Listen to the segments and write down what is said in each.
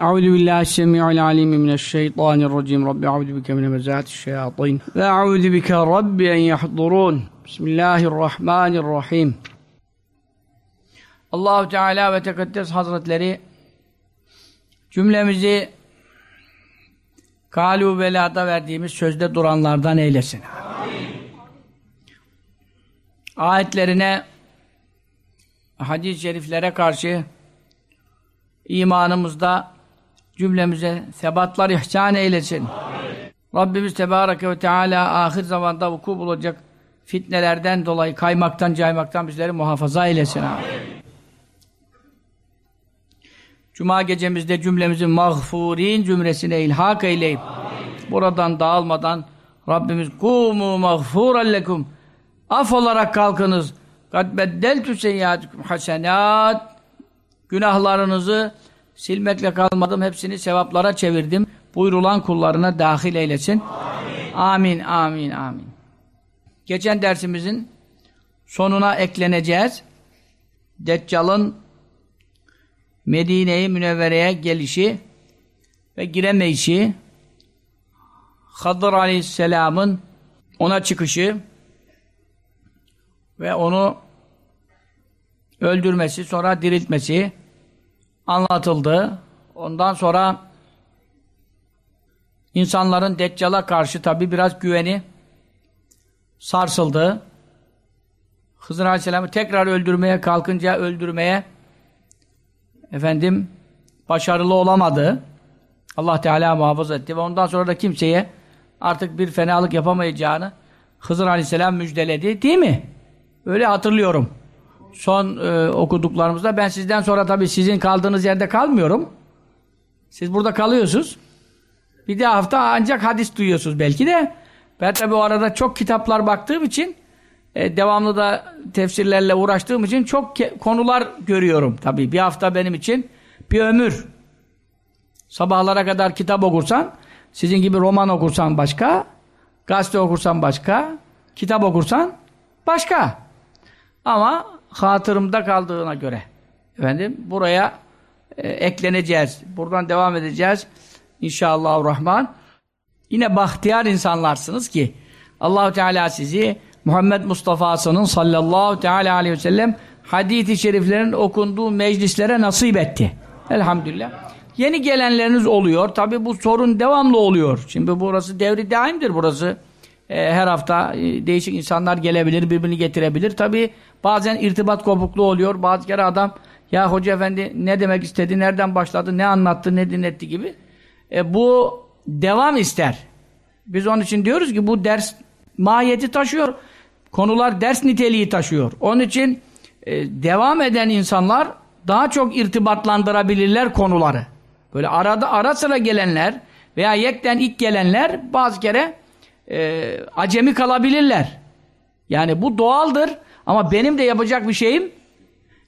Euzu billahi semiul alim mineşşeytanirracim. Rabbi euzu bike min hemezatiş şeyatin ve euzu bike rabbi en yahdurun. Bismillahirrahmanirrahim. Allahu Teala ve Tekaddes Hazretleri cümlemizi kalu velada verdiğimiz sözde duranlardan eylesin. Ayetlerine hadis-i şeriflere karşı imanımızda cümlemize sebatlar ihsan eylesin. Amin. Rabbimiz Tebareke ve Teala ahir zamanda vuku bulacak fitnelerden dolayı kaymaktan caymaktan bizleri muhafaza eylesin. Amin. Cuma gecemizde cümlemizin mağfurin cümlesine ilhak eyleyip Amin. buradan dağılmadan Rabbimiz kumu mağfuren lekum af olarak kalkınız kad beddeltü seyyatikum hasenat günahlarınızı silmekle kalmadım hepsini sevaplara çevirdim. Buyurulan kullarına dahil eylesin. Amin. Amin amin, amin. geçen dersimizin sonuna ekleneceğiz. Deccal'ın Medine-i Münevvere'ye gelişi ve giremeyişi Hadır Aleyhisselam'ın ona çıkışı ve onu öldürmesi, sonra diriltmesi anlatıldı. Ondan sonra insanların Deccal'a karşı tabi biraz güveni sarsıldı. Hızır Aleyhisselam'ı tekrar öldürmeye kalkınca öldürmeye efendim başarılı olamadı. Allah Teala muhafaza etti ve ondan sonra da kimseye artık bir fenalık yapamayacağını Hızır Aleyhisselam müjdeledi. Değil mi? Öyle hatırlıyorum. Son e, okuduklarımızda ben sizden sonra tabii sizin kaldığınız yerde kalmıyorum. Siz burada kalıyorsunuz. Bir de hafta ancak hadis duyuyorsunuz belki de. Ben tabii o arada çok kitaplar baktığım için e, devamlı da tefsirlerle uğraştığım için çok konular görüyorum tabii. Bir hafta benim için bir ömür. Sabahlara kadar kitap okursan, sizin gibi roman okursan başka, gazete okursan başka, kitap okursan başka. Ama hatırımda kaldığına göre efendim buraya e, ekleneceğiz. Buradan devam edeceğiz. İnşallah Rahman. Yine bahtiyar insanlarsınız ki Allahu Teala sizi Muhammed Mustafa'sının sallallahu teala aleyhi ve sellem hadis-i şeriflerin okunduğu meclislere nasip etti. Elhamdülillah. Yeni gelenleriniz oluyor. Tabi bu sorun devamlı oluyor. Şimdi burası devri daimdir burası. E, her hafta e, değişik insanlar gelebilir, birbirini getirebilir. Tabi bazen irtibat kopukluğu oluyor. Bazı kere adam ya hoca efendi ne demek istedi, nereden başladı, ne anlattı, ne dinletti gibi. E, bu devam ister. Biz onun için diyoruz ki bu ders mahiyeti taşıyor. Konular ders niteliği taşıyor. Onun için e, devam eden insanlar daha çok irtibatlandırabilirler konuları. Böyle arada ara sıra gelenler veya yekten ilk gelenler bazı kere e, acemi kalabilirler. Yani bu doğaldır ama benim de yapacak bir şeyim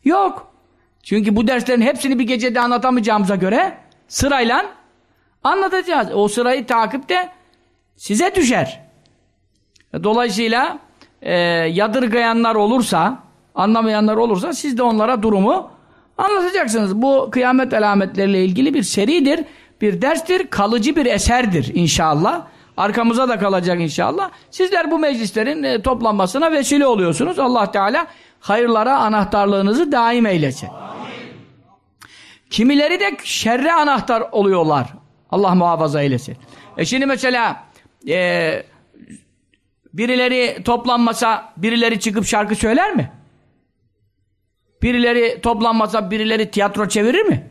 yok. Çünkü bu derslerin hepsini bir gecede anlatamayacağımıza göre sırayla anlatacağız. O sırayı takipte size düşer. Dolayısıyla e, yadırgayanlar olursa, anlamayanlar olursa siz de onlara durumu anlatacaksınız. Bu kıyamet alametleriyle ilgili bir seridir, bir derstir, kalıcı bir eserdir inşallah. Arkamıza da kalacak inşallah. Sizler bu meclislerin e, toplanmasına vesile oluyorsunuz. Allah Teala hayırlara anahtarlığınızı daim eylesin. Kimileri de şerre anahtar oluyorlar. Allah muhafaza eylesin. E şimdi mesela e, Birileri toplanmasa birileri çıkıp şarkı söyler mi? Birileri toplanmasa birileri tiyatro çevirir mi?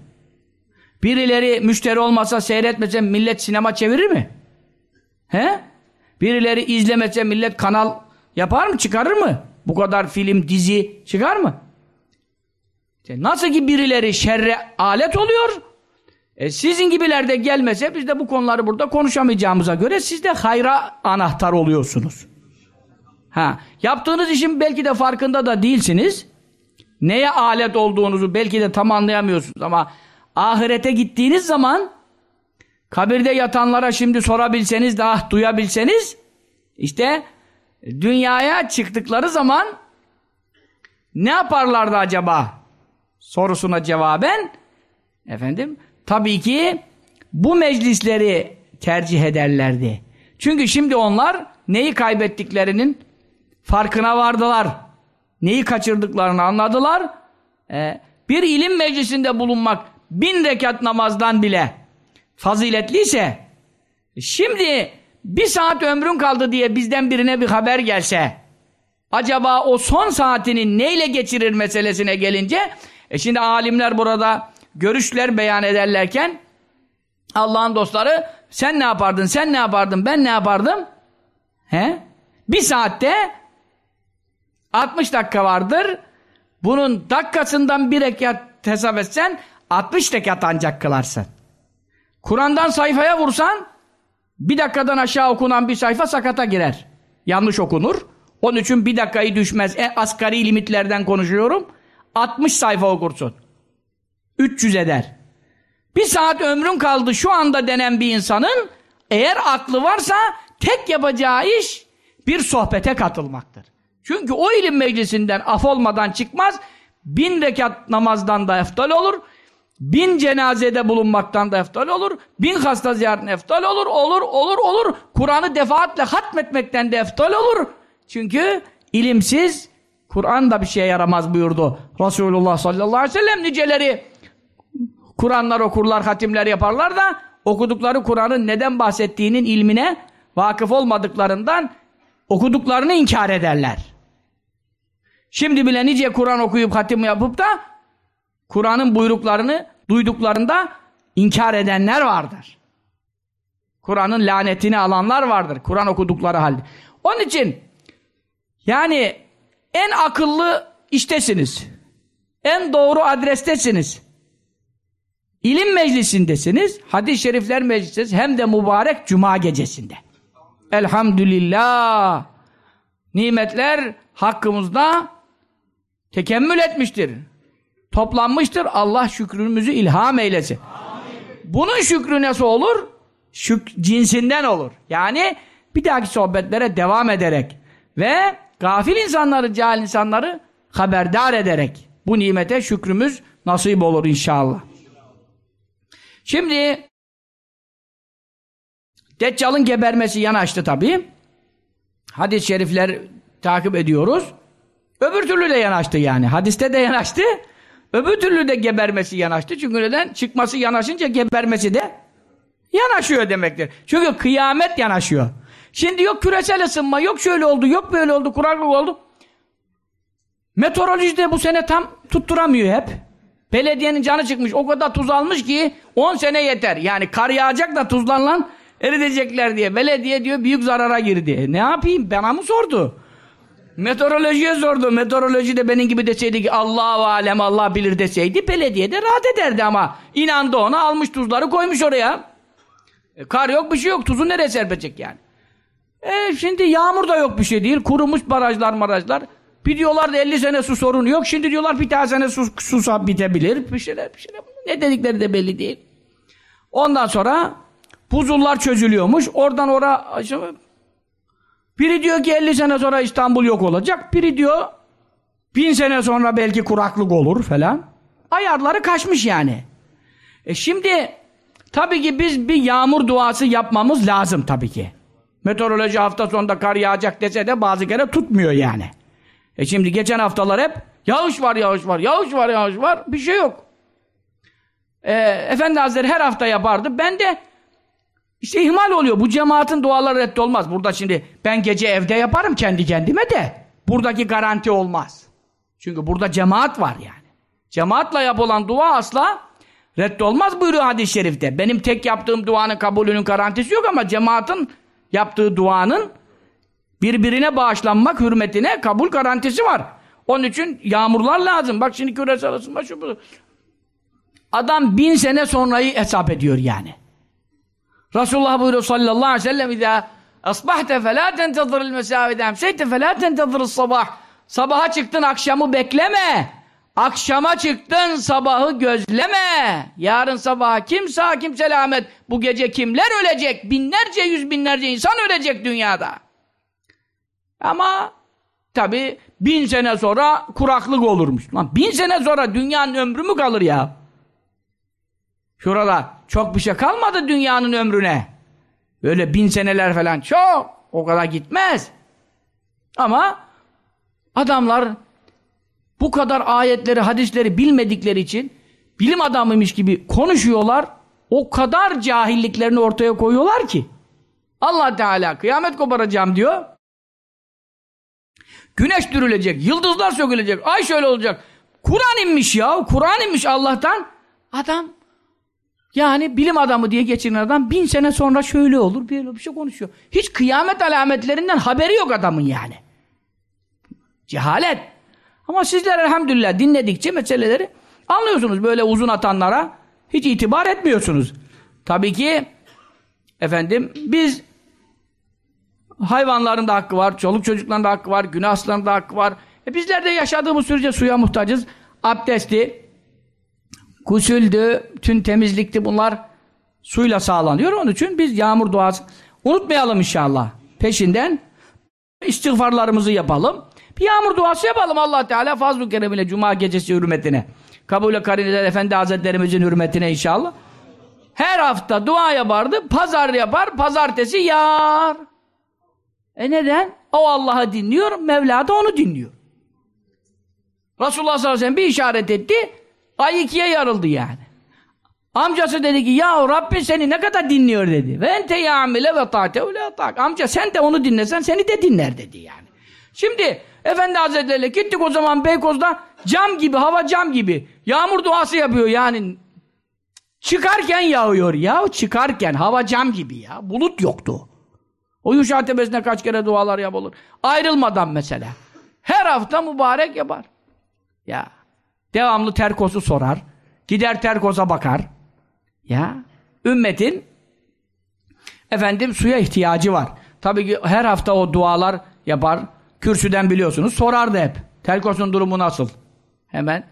Birileri müşteri olmasa seyretmese millet sinema çevirir mi? He? Birileri izlemese millet kanal yapar mı? Çıkarır mı? Bu kadar film, dizi çıkar mı? Nasıl ki birileri şerre alet oluyor, e sizin gibiler de gelmese biz de bu konuları burada konuşamayacağımıza göre siz de hayra anahtar oluyorsunuz. Ha, yaptığınız işin belki de farkında da değilsiniz. Neye alet olduğunuzu belki de tam anlayamıyorsunuz ama ahirete gittiğiniz zaman kabirde yatanlara şimdi sorabilseniz de ah duyabilseniz işte dünyaya çıktıkları zaman ne yaparlardı acaba sorusuna cevaben efendim tabii ki bu meclisleri tercih ederlerdi. Çünkü şimdi onlar neyi kaybettiklerinin farkına vardılar. Neyi kaçırdıklarını anladılar. Ee, bir ilim meclisinde bulunmak bin rekat namazdan bile faziletliyse şimdi bir saat ömrün kaldı diye bizden birine bir haber gelse acaba o son saatini neyle geçirir meselesine gelince e şimdi alimler burada görüşler beyan ederlerken Allah'ın dostları sen ne yapardın, sen ne yapardın, ben ne yapardım? He? Bir saatte 60 dakika vardır. Bunun dakikasından bir rekat hesap etsen 60 rekat ancak kılarsın. Kur'an'dan sayfaya vursan bir dakikadan aşağı okunan bir sayfa sakata girer. Yanlış okunur. Onun için bir dakikayı düşmez. E, asgari limitlerden konuşuyorum. 60 sayfa okursun. 300 eder. Bir saat ömrün kaldı şu anda denen bir insanın eğer aklı varsa tek yapacağı iş bir sohbete katılmaktır. Çünkü o ilim meclisinden af olmadan çıkmaz. Bin rekat namazdan da eftal olur. Bin cenazede bulunmaktan da eftal olur. Bin hasta ziyaretin eftal olur. Olur, olur, olur. Kur'an'ı defaatle hatmetmekten de eftal olur. Çünkü ilimsiz Kur'an da bir şeye yaramaz buyurdu. Resulullah sallallahu aleyhi ve sellem niceleri Kur'anlar okurlar, hatimler yaparlar da okudukları Kur'an'ın neden bahsettiğinin ilmine vakıf olmadıklarından okuduklarını inkar ederler. Şimdi bile nice Kur'an okuyup hatim yapıp da Kur'an'ın buyruklarını duyduklarında inkar edenler vardır. Kur'an'ın lanetini alanlar vardır. Kur'an okudukları halde. Onun için yani en akıllı iştesiniz. En doğru adrestesiniz. İlim meclisindesiniz. Hadis-i şerifler meclisindesiniz. Hem de mübarek cuma gecesinde. Elhamdülillah. Nimetler hakkımızda tekemmül etmiştir. Toplanmıştır. Allah şükrümüzü ilham eylesin. Amin. Bunun şükrü nasıl olur? Şük cinsinden olur. Yani bir dahaki sohbetlere devam ederek ve gafil insanları, cahil insanları haberdar ederek bu nimete şükrümüz nasip olur inşallah. Şimdi Deccal'ın gebermesi yanaştı tabi. Hadis-i şerifler takip ediyoruz. Öbür türlü de yanaştı yani. Hadiste de yanaştı. Öbür türlü de gebermesi yanaştı. Çünkü neden? Çıkması yanaşınca gebermesi de yanaşıyor demektir. Çünkü kıyamet yanaşıyor. Şimdi yok küresel ısınma, yok şöyle oldu, yok böyle oldu, kuraklık oldu. Meteoroloji de bu sene tam tutturamıyor hep. Belediyenin canı çıkmış. O kadar tuz almış ki 10 sene yeter. Yani kar yağacak da tuzlanlan eridecekler diye. Belediye diyor büyük zarara girdi. E ne yapayım? Bana mı sordu? Meteorolojiye sordu. Meteoroloji de benim gibi deseydi ki Allah alem Allah bilir deseydi belediye de rahat ederdi ama inandı ona almış tuzları koymuş oraya. E, kar yok bir şey yok. Tuzu nereye serpecek yani? E şimdi yağmur da yok bir şey değil. Kurumuş barajlar marajlar. Bir diyorlar da 50 sene su sorunu yok. Şimdi diyorlar bir tane sene su, su bitebilir. Bir şeyler, bir şeyler. Ne dedikleri de belli değil. Ondan sonra buzullar çözülüyormuş. Oradan ora biri diyor ki 50 sene sonra İstanbul yok olacak. Biri diyor bin sene sonra belki kuraklık olur falan. Ayarları kaçmış yani. E şimdi tabii ki biz bir yağmur duası yapmamız lazım tabii ki. Meteoroloji hafta sonunda kar yağacak dese de bazı kere tutmuyor yani. E şimdi geçen haftalar hep yağış var, yağış var, yağış var, yağış var. Bir şey yok. E, Efendi Hazretleri her hafta yapardı. Ben de işte ihmal oluyor. Bu cemaatin duaları reddolmaz. Burada şimdi ben gece evde yaparım kendi kendime de. Buradaki garanti olmaz. Çünkü burada cemaat var yani. Cemaatla yapılan dua asla reddolmaz buyuruyor hadis-i şerifte. Benim tek yaptığım duanın kabulünün garantisi yok ama cemaatin yaptığı duanın birbirine bağışlanmak hürmetine kabul garantisi var. Onun için yağmurlar lazım. Bak şimdi küresel ısınma şu bu. Adam bin sene sonrayı hesap ediyor yani. Resulullah buyuruyor sallallahu aleyhi ve sellem İzâ asbahte felâ tenteziril mesâvide emseyte felâ tenteziril sabah Sabaha çıktın akşamı bekleme. Akşama çıktın sabahı gözleme. Yarın sabaha kim sağ kim selamet. Bu gece kimler ölecek? Binlerce yüz binlerce insan ölecek dünyada. Ama tabi bin sene sonra kuraklık olurmuş. Lan bin sene sonra dünyanın ömrü mü kalır ya? Şurada çok bir şey kalmadı dünyanın ömrüne. Böyle bin seneler falan çok. O kadar gitmez. Ama adamlar bu kadar ayetleri, hadisleri bilmedikleri için bilim adamıymış gibi konuşuyorlar. O kadar cahilliklerini ortaya koyuyorlar ki. Allah Teala kıyamet koparacağım diyor. Güneş dürülecek, yıldızlar sökülecek, ay şöyle olacak. Kur'an inmiş ya, Kur'an inmiş Allah'tan. Adam yani bilim adamı diye geçinen adam bin sene sonra şöyle olur, böyle bir şey konuşuyor. Hiç kıyamet alametlerinden haberi yok adamın yani. Cehalet. Ama sizler elhamdülillah dinledikçe meseleleri anlıyorsunuz. Böyle uzun atanlara hiç itibar etmiyorsunuz. Tabii ki efendim biz hayvanların da hakkı var, çoluk çocukların da hakkı var, günahsızların da hakkı var. E bizler de yaşadığımız sürece suya muhtacız. Abdesti, gusüldü, tüm temizlikti bunlar suyla sağlanıyor. Onun için biz yağmur duası unutmayalım inşallah. Peşinden istiğfarlarımızı yapalım. Bir yağmur duası yapalım allah Teala fazl-ı keremiyle cuma gecesi hürmetine. Kabul-i Karineler Efendi Hazretlerimizin hürmetine inşallah. Her hafta dua yapardı, pazar yapar, pazartesi yağar. E neden? O Allah'ı dinliyor, Mevla da onu dinliyor. Resulullah sallallahu aleyhi ve sellem bir işaret etti, ay ikiye yarıldı yani. Amcası dedi ki ya Rabbin seni ne kadar dinliyor dedi. Ve ente ya'mile ve ta'tehu le tak. Amca sen de onu dinlesen seni de dinler dedi yani. Şimdi Efendi Hazretleri gittik o zaman Beykoz'da cam gibi, hava cam gibi. Yağmur duası yapıyor yani. Çıkarken yağıyor ya. Çıkarken hava cam gibi ya. Bulut yoktu. O Yuşa Tepesi'ne kaç kere dualar yapılır. Ayrılmadan mesela. Her hafta mübarek yapar. Ya. Devamlı terkosu sorar. Gider terkosa bakar. Ya. Ümmetin efendim suya ihtiyacı var. Tabii ki her hafta o dualar yapar. Kürsüden biliyorsunuz. Sorardı hep. Terkosun durumu nasıl? Hemen.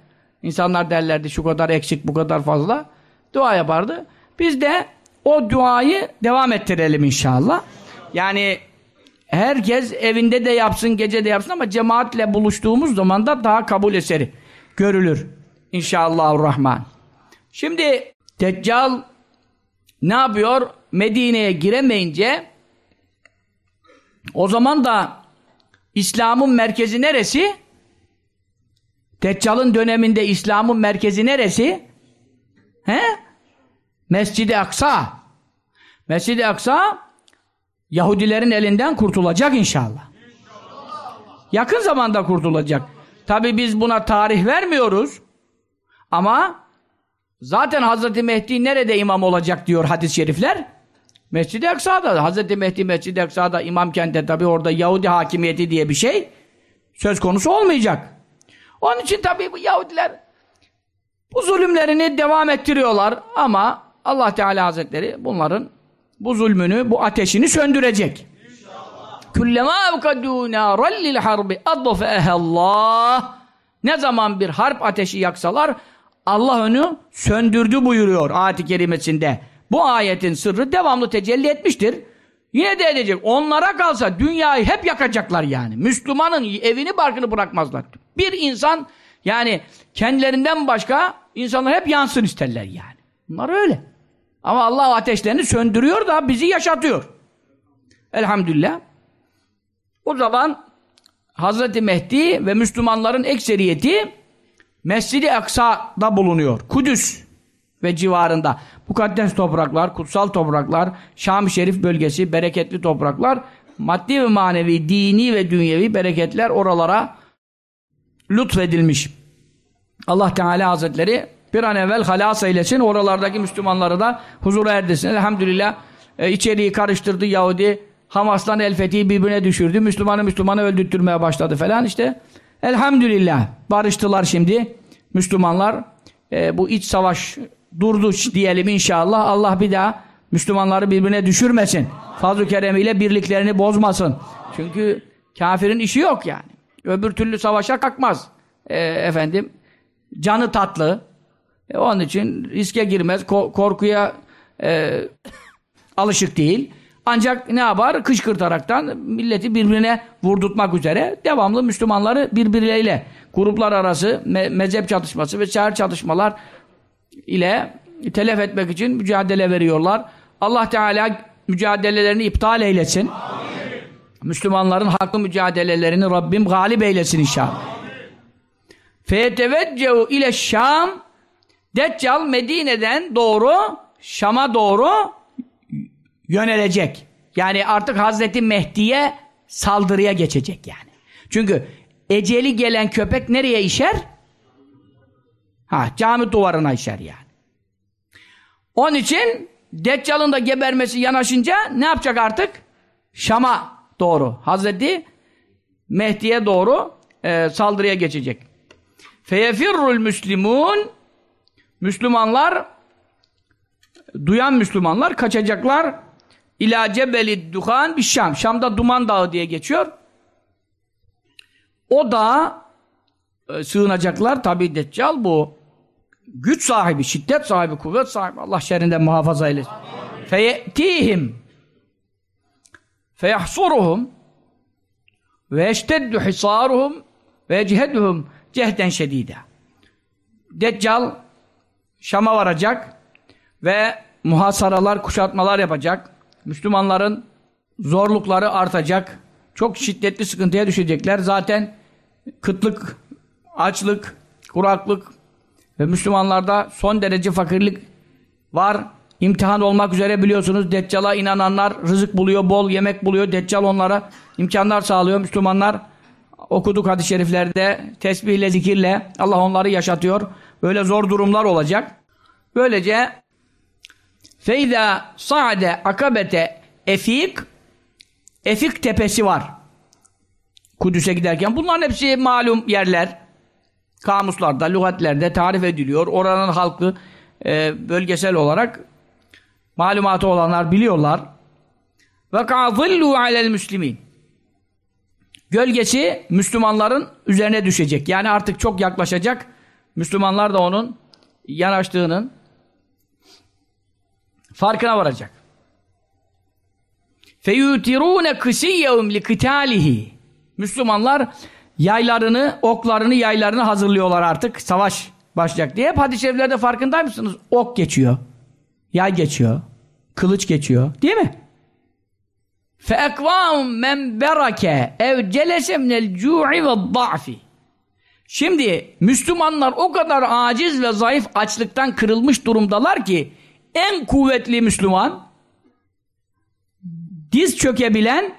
İnsanlar derlerdi şu kadar eksik bu kadar fazla. Dua yapardı. Biz de o duayı devam ettirelim inşallah. Yani herkes evinde de yapsın, gece de yapsın ama cemaatle buluştuğumuz zaman da daha kabul eseri görülür. İnşallahurrahman. Şimdi Deccal ne yapıyor? Medine'ye giremeyince o zaman da İslam'ın merkezi neresi? Deccal'ın döneminde İslam'ın merkezi neresi? He? Mescid-i Aksa. Mescid-i Aksa Yahudilerin elinden kurtulacak inşallah. inşallah. Yakın zamanda kurtulacak. Tabi biz buna tarih vermiyoruz. Ama zaten Hazreti Mehdi nerede imam olacak diyor hadis-i şerifler. Mescid-i Aksa'da. Hazreti Mehdi Mescid-i Aksa'da imamken tabi orada Yahudi hakimiyeti diye bir şey söz konusu olmayacak. Onun için tabi bu Yahudiler bu zulümlerini devam ettiriyorlar ama Allah Teala Hazretleri bunların bu zulmünü, bu ateşini söndürecek. Kullema evkadû nâran lil harbi adfe'ehallah Ne zaman bir harp ateşi yaksalar Allah onu söndürdü buyuruyor ayet-i kerimesinde. Bu ayetin sırrı devamlı tecelli etmiştir. Yine de edecek. Onlara kalsa dünyayı hep yakacaklar yani. Müslümanın evini barkını bırakmazlar. Bir insan yani kendilerinden başka insanlar hep yansın isterler yani. Bunlar öyle. Ama Allah ateşlerini söndürüyor da bizi yaşatıyor. Elhamdülillah. O zaman Hazreti Mehdi ve Müslümanların ekseriyeti Mescid-i Aksa'da bulunuyor. Kudüs ve civarında. Mukaddes topraklar, kutsal topraklar, Şam-ı Şerif bölgesi, bereketli topraklar, maddi ve manevi, dini ve dünyevi bereketler oralara lütfedilmiş. Allah Teala Hazretleri bir an evvel halas eylesin, oralardaki Müslümanları da huzura erdirsin. Elhamdülillah e, içeriği karıştırdı Yahudi, Hamas'tan El Fethi'yi birbirine düşürdü, Müslümanı Müslümanı öldürtmeye başladı falan işte. Elhamdülillah barıştılar şimdi Müslümanlar. E, bu iç savaş durdu diyelim inşallah. Allah bir daha Müslümanları birbirine düşürmesin. Fazl-ı keremiyle birliklerini bozmasın. Çünkü kafirin işi yok yani. Öbür türlü savaşa kalkmaz. E, efendim canı tatlı. E, onun için riske girmez. Ko korkuya e, alışık değil. Ancak ne yapar? Kışkırtaraktan milleti birbirine vurdurtmak üzere devamlı Müslümanları birbirleriyle gruplar arası me mezhep çatışması ve şehir çatışmalar ile telef etmek için mücadele veriyorlar. Allah Teala mücadelelerini iptal eylesin. Müslümanların haklı mücadelelerini Rabbim galip eylesin inşallah. Feyeteveccehu ile Şam Deccal Medine'den doğru Şam'a doğru yönelecek. Yani artık Hazreti Mehdi'ye saldırıya geçecek yani. Çünkü eceli gelen köpek nereye işer? Ha, cami duvarına işer yani. Onun için Deccal'ın da gebermesi yanaşınca ne yapacak artık? Şam'a doğru. Hazreti Mehdi'ye doğru e, saldırıya geçecek. Feyefirrul müslimun Müslümanlar duyan Müslümanlar kaçacaklar ila cebeli duhan bir Şam. Şam'da Duman Dağı diye geçiyor. O dağa e, sığınacaklar. Tabi Deccal bu güç sahibi, şiddet sahibi, kuvvet sahibi. Allah şerrinden muhafaza eylesin. Feyetihim feyahsuruhum ve eşteddü hisaruhum ve eceheduhum cehden şedide. Deccal Şam'a varacak ve muhasaralar, kuşatmalar yapacak. Müslümanların zorlukları artacak. Çok şiddetli sıkıntıya düşecekler. Zaten kıtlık, açlık, kuraklık ve Müslümanlarda son derece fakirlik var. İmtihan olmak üzere biliyorsunuz Deccal'a inananlar rızık buluyor, bol yemek buluyor. Deccal onlara imkanlar sağlıyor. Müslümanlar okuduk hadis-i şeriflerde tesbihle, zikirle Allah onları yaşatıyor. Böyle zor durumlar olacak. Böylece feyda sa'de akabete efik efik tepesi var. Kudüs'e giderken bunların hepsi malum yerler. Kamuslarda, lügatlerde tarif ediliyor. Oranın halkı e, bölgesel olarak malumatı olanlar biliyorlar. Ve ka'zillu alel müslimin. Gölgesi Müslümanların üzerine düşecek. Yani artık çok yaklaşacak. Müslümanlar da onun yanaştığının farkına varacak. فَيُوتِرُونَ قِسِيَّهُمْ لِقِتَالِهِ Müslümanlar yaylarını, oklarını, yaylarını hazırlıyorlar artık. Savaş başlayacak diye. Hep hadis-i şeriflerde farkında mısınız? Ok geçiyor. Yay geçiyor. Kılıç geçiyor. Değil mi? فَاَقْوَامٌ مَنْ بَرَكَ اَوْ جَلَسَ مِنَ الْجُوعِ وَالضَّعْفِ Şimdi Müslümanlar o kadar aciz ve zayıf açlıktan kırılmış durumdalar ki en kuvvetli Müslüman diz çökebilen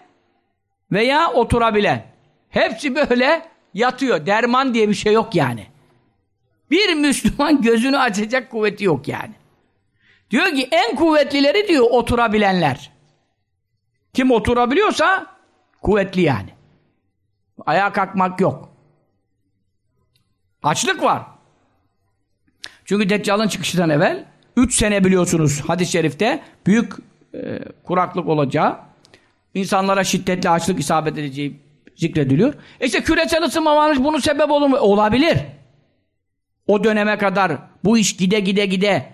veya oturabilen. Hepsi böyle yatıyor. Derman diye bir şey yok yani. Bir Müslüman gözünü açacak kuvveti yok yani. Diyor ki en kuvvetlileri diyor oturabilenler. Kim oturabiliyorsa kuvvetli yani. Ayağa kalkmak yok. Açlık var. Çünkü Deccal'ın çıkışından evvel 3 sene biliyorsunuz hadis-i şerifte büyük e, kuraklık olacağı, insanlara şiddetli açlık isabet edeceği zikrediliyor. E işte küresel ısınma varmış bunun sebep olur mu? Olabilir. O döneme kadar bu iş gide gide gide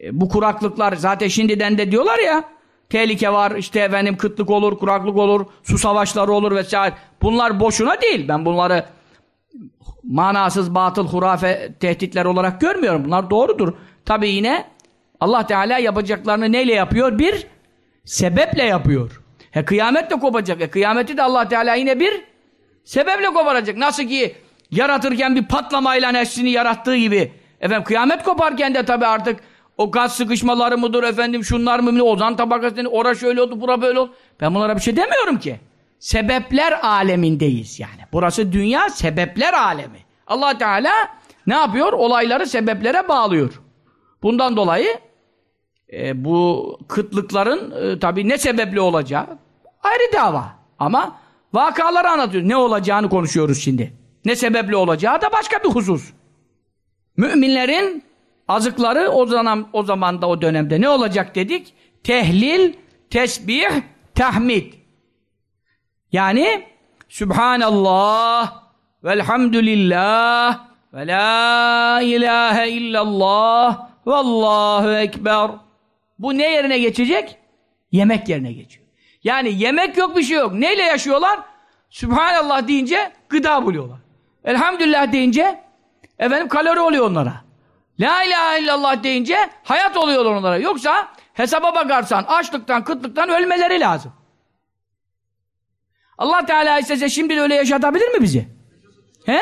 e, bu kuraklıklar zaten şimdiden de diyorlar ya tehlike var işte efendim kıtlık olur, kuraklık olur, su savaşları olur vesaire. Bunlar boşuna değil. Ben bunları manasız, batıl, hurafe tehditler olarak görmüyorum. Bunlar doğrudur. Tabi yine Allah Teala yapacaklarını neyle yapıyor? Bir sebeple yapıyor. He kıyamet de kopacak. E kıyameti de Allah Teala yine bir sebeple koparacak. Nasıl ki yaratırken bir patlamayla neslini yarattığı gibi. Efendim kıyamet koparken de tabi artık o gaz sıkışmaları mıdır efendim şunlar mı ozan tabakası ora şöyle oldu bura böyle oldu. Ben bunlara bir şey demiyorum ki. Sebepler alemindeyiz yani. Burası dünya sebepler alemi. Allah Teala ne yapıyor? Olayları sebeplere bağlıyor. Bundan dolayı e, bu kıtlıkların e, tabi ne sebeple olacağı ayrı dava. Ama vakaları anlatıyoruz. Ne olacağını konuşuyoruz şimdi. Ne sebeple olacağı da başka bir husus. Müminlerin azıkları o zaman o zamanda o dönemde ne olacak dedik? Tehlil, tesbih, tahmid. Yani Subhanallah velhamdülillah ve la ilahe illallah vallahu ekber. Bu ne yerine geçecek? Yemek yerine geçiyor. Yani yemek yok bir şey yok. Neyle yaşıyorlar? Subhanallah deyince gıda buluyorlar. Elhamdülillah deyince efendim kalori oluyor onlara. La ilahe illallah deyince hayat oluyor onlara. Yoksa hesaba bakarsan açlıktan, kıtlıktan ölmeleri lazım. Allah Teala istese şimdi öyle yaşatabilir mi bizi? He?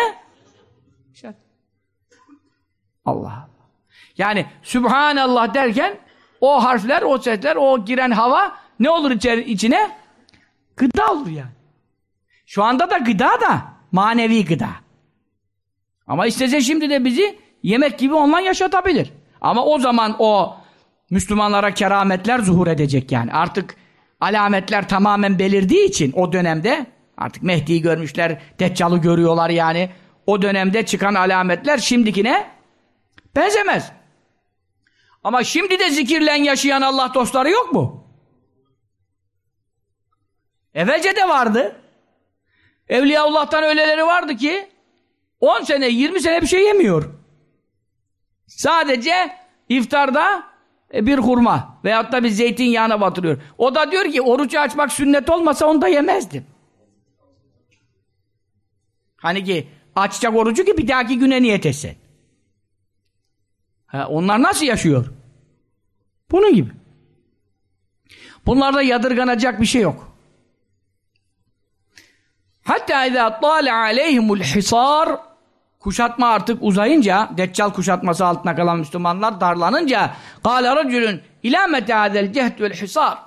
Yaşat. Allah. Yani Sübhanallah derken o harfler, o sesler, o giren hava ne olur içine? Gıda olur yani. Şu anda da gıda da manevi gıda. Ama istese şimdi de bizi yemek gibi ondan yaşatabilir. Ama o zaman o Müslümanlara kerametler zuhur edecek yani. Artık alametler tamamen belirdiği için o dönemde artık Mehdi'yi görmüşler, Deccal'ı görüyorlar yani. O dönemde çıkan alametler şimdikine benzemez. Ama şimdi de zikirlen yaşayan Allah dostları yok mu? Evvelce de vardı. Evliyaullah'tan öyleleri vardı ki 10 sene, 20 sene bir şey yemiyor. Sadece iftarda e, bir hurma veyahut da bir zeytinyağına batırıyor. O da diyor ki orucu açmak sünnet olmasa onu da yemezdim. Hani ki açacak orucu ki bir dahaki güne niyet etsin. Ha, onlar nasıl yaşıyor? Bunun gibi. Bunlarda yadırganacak bir şey yok. Hatta izâ tâle aleyhimul hisar Kuşatma artık uzayınca, deccal kuşatması altına kalan Müslümanlar darlanınca kâle racülün ilâ metâzel cehd vel hisar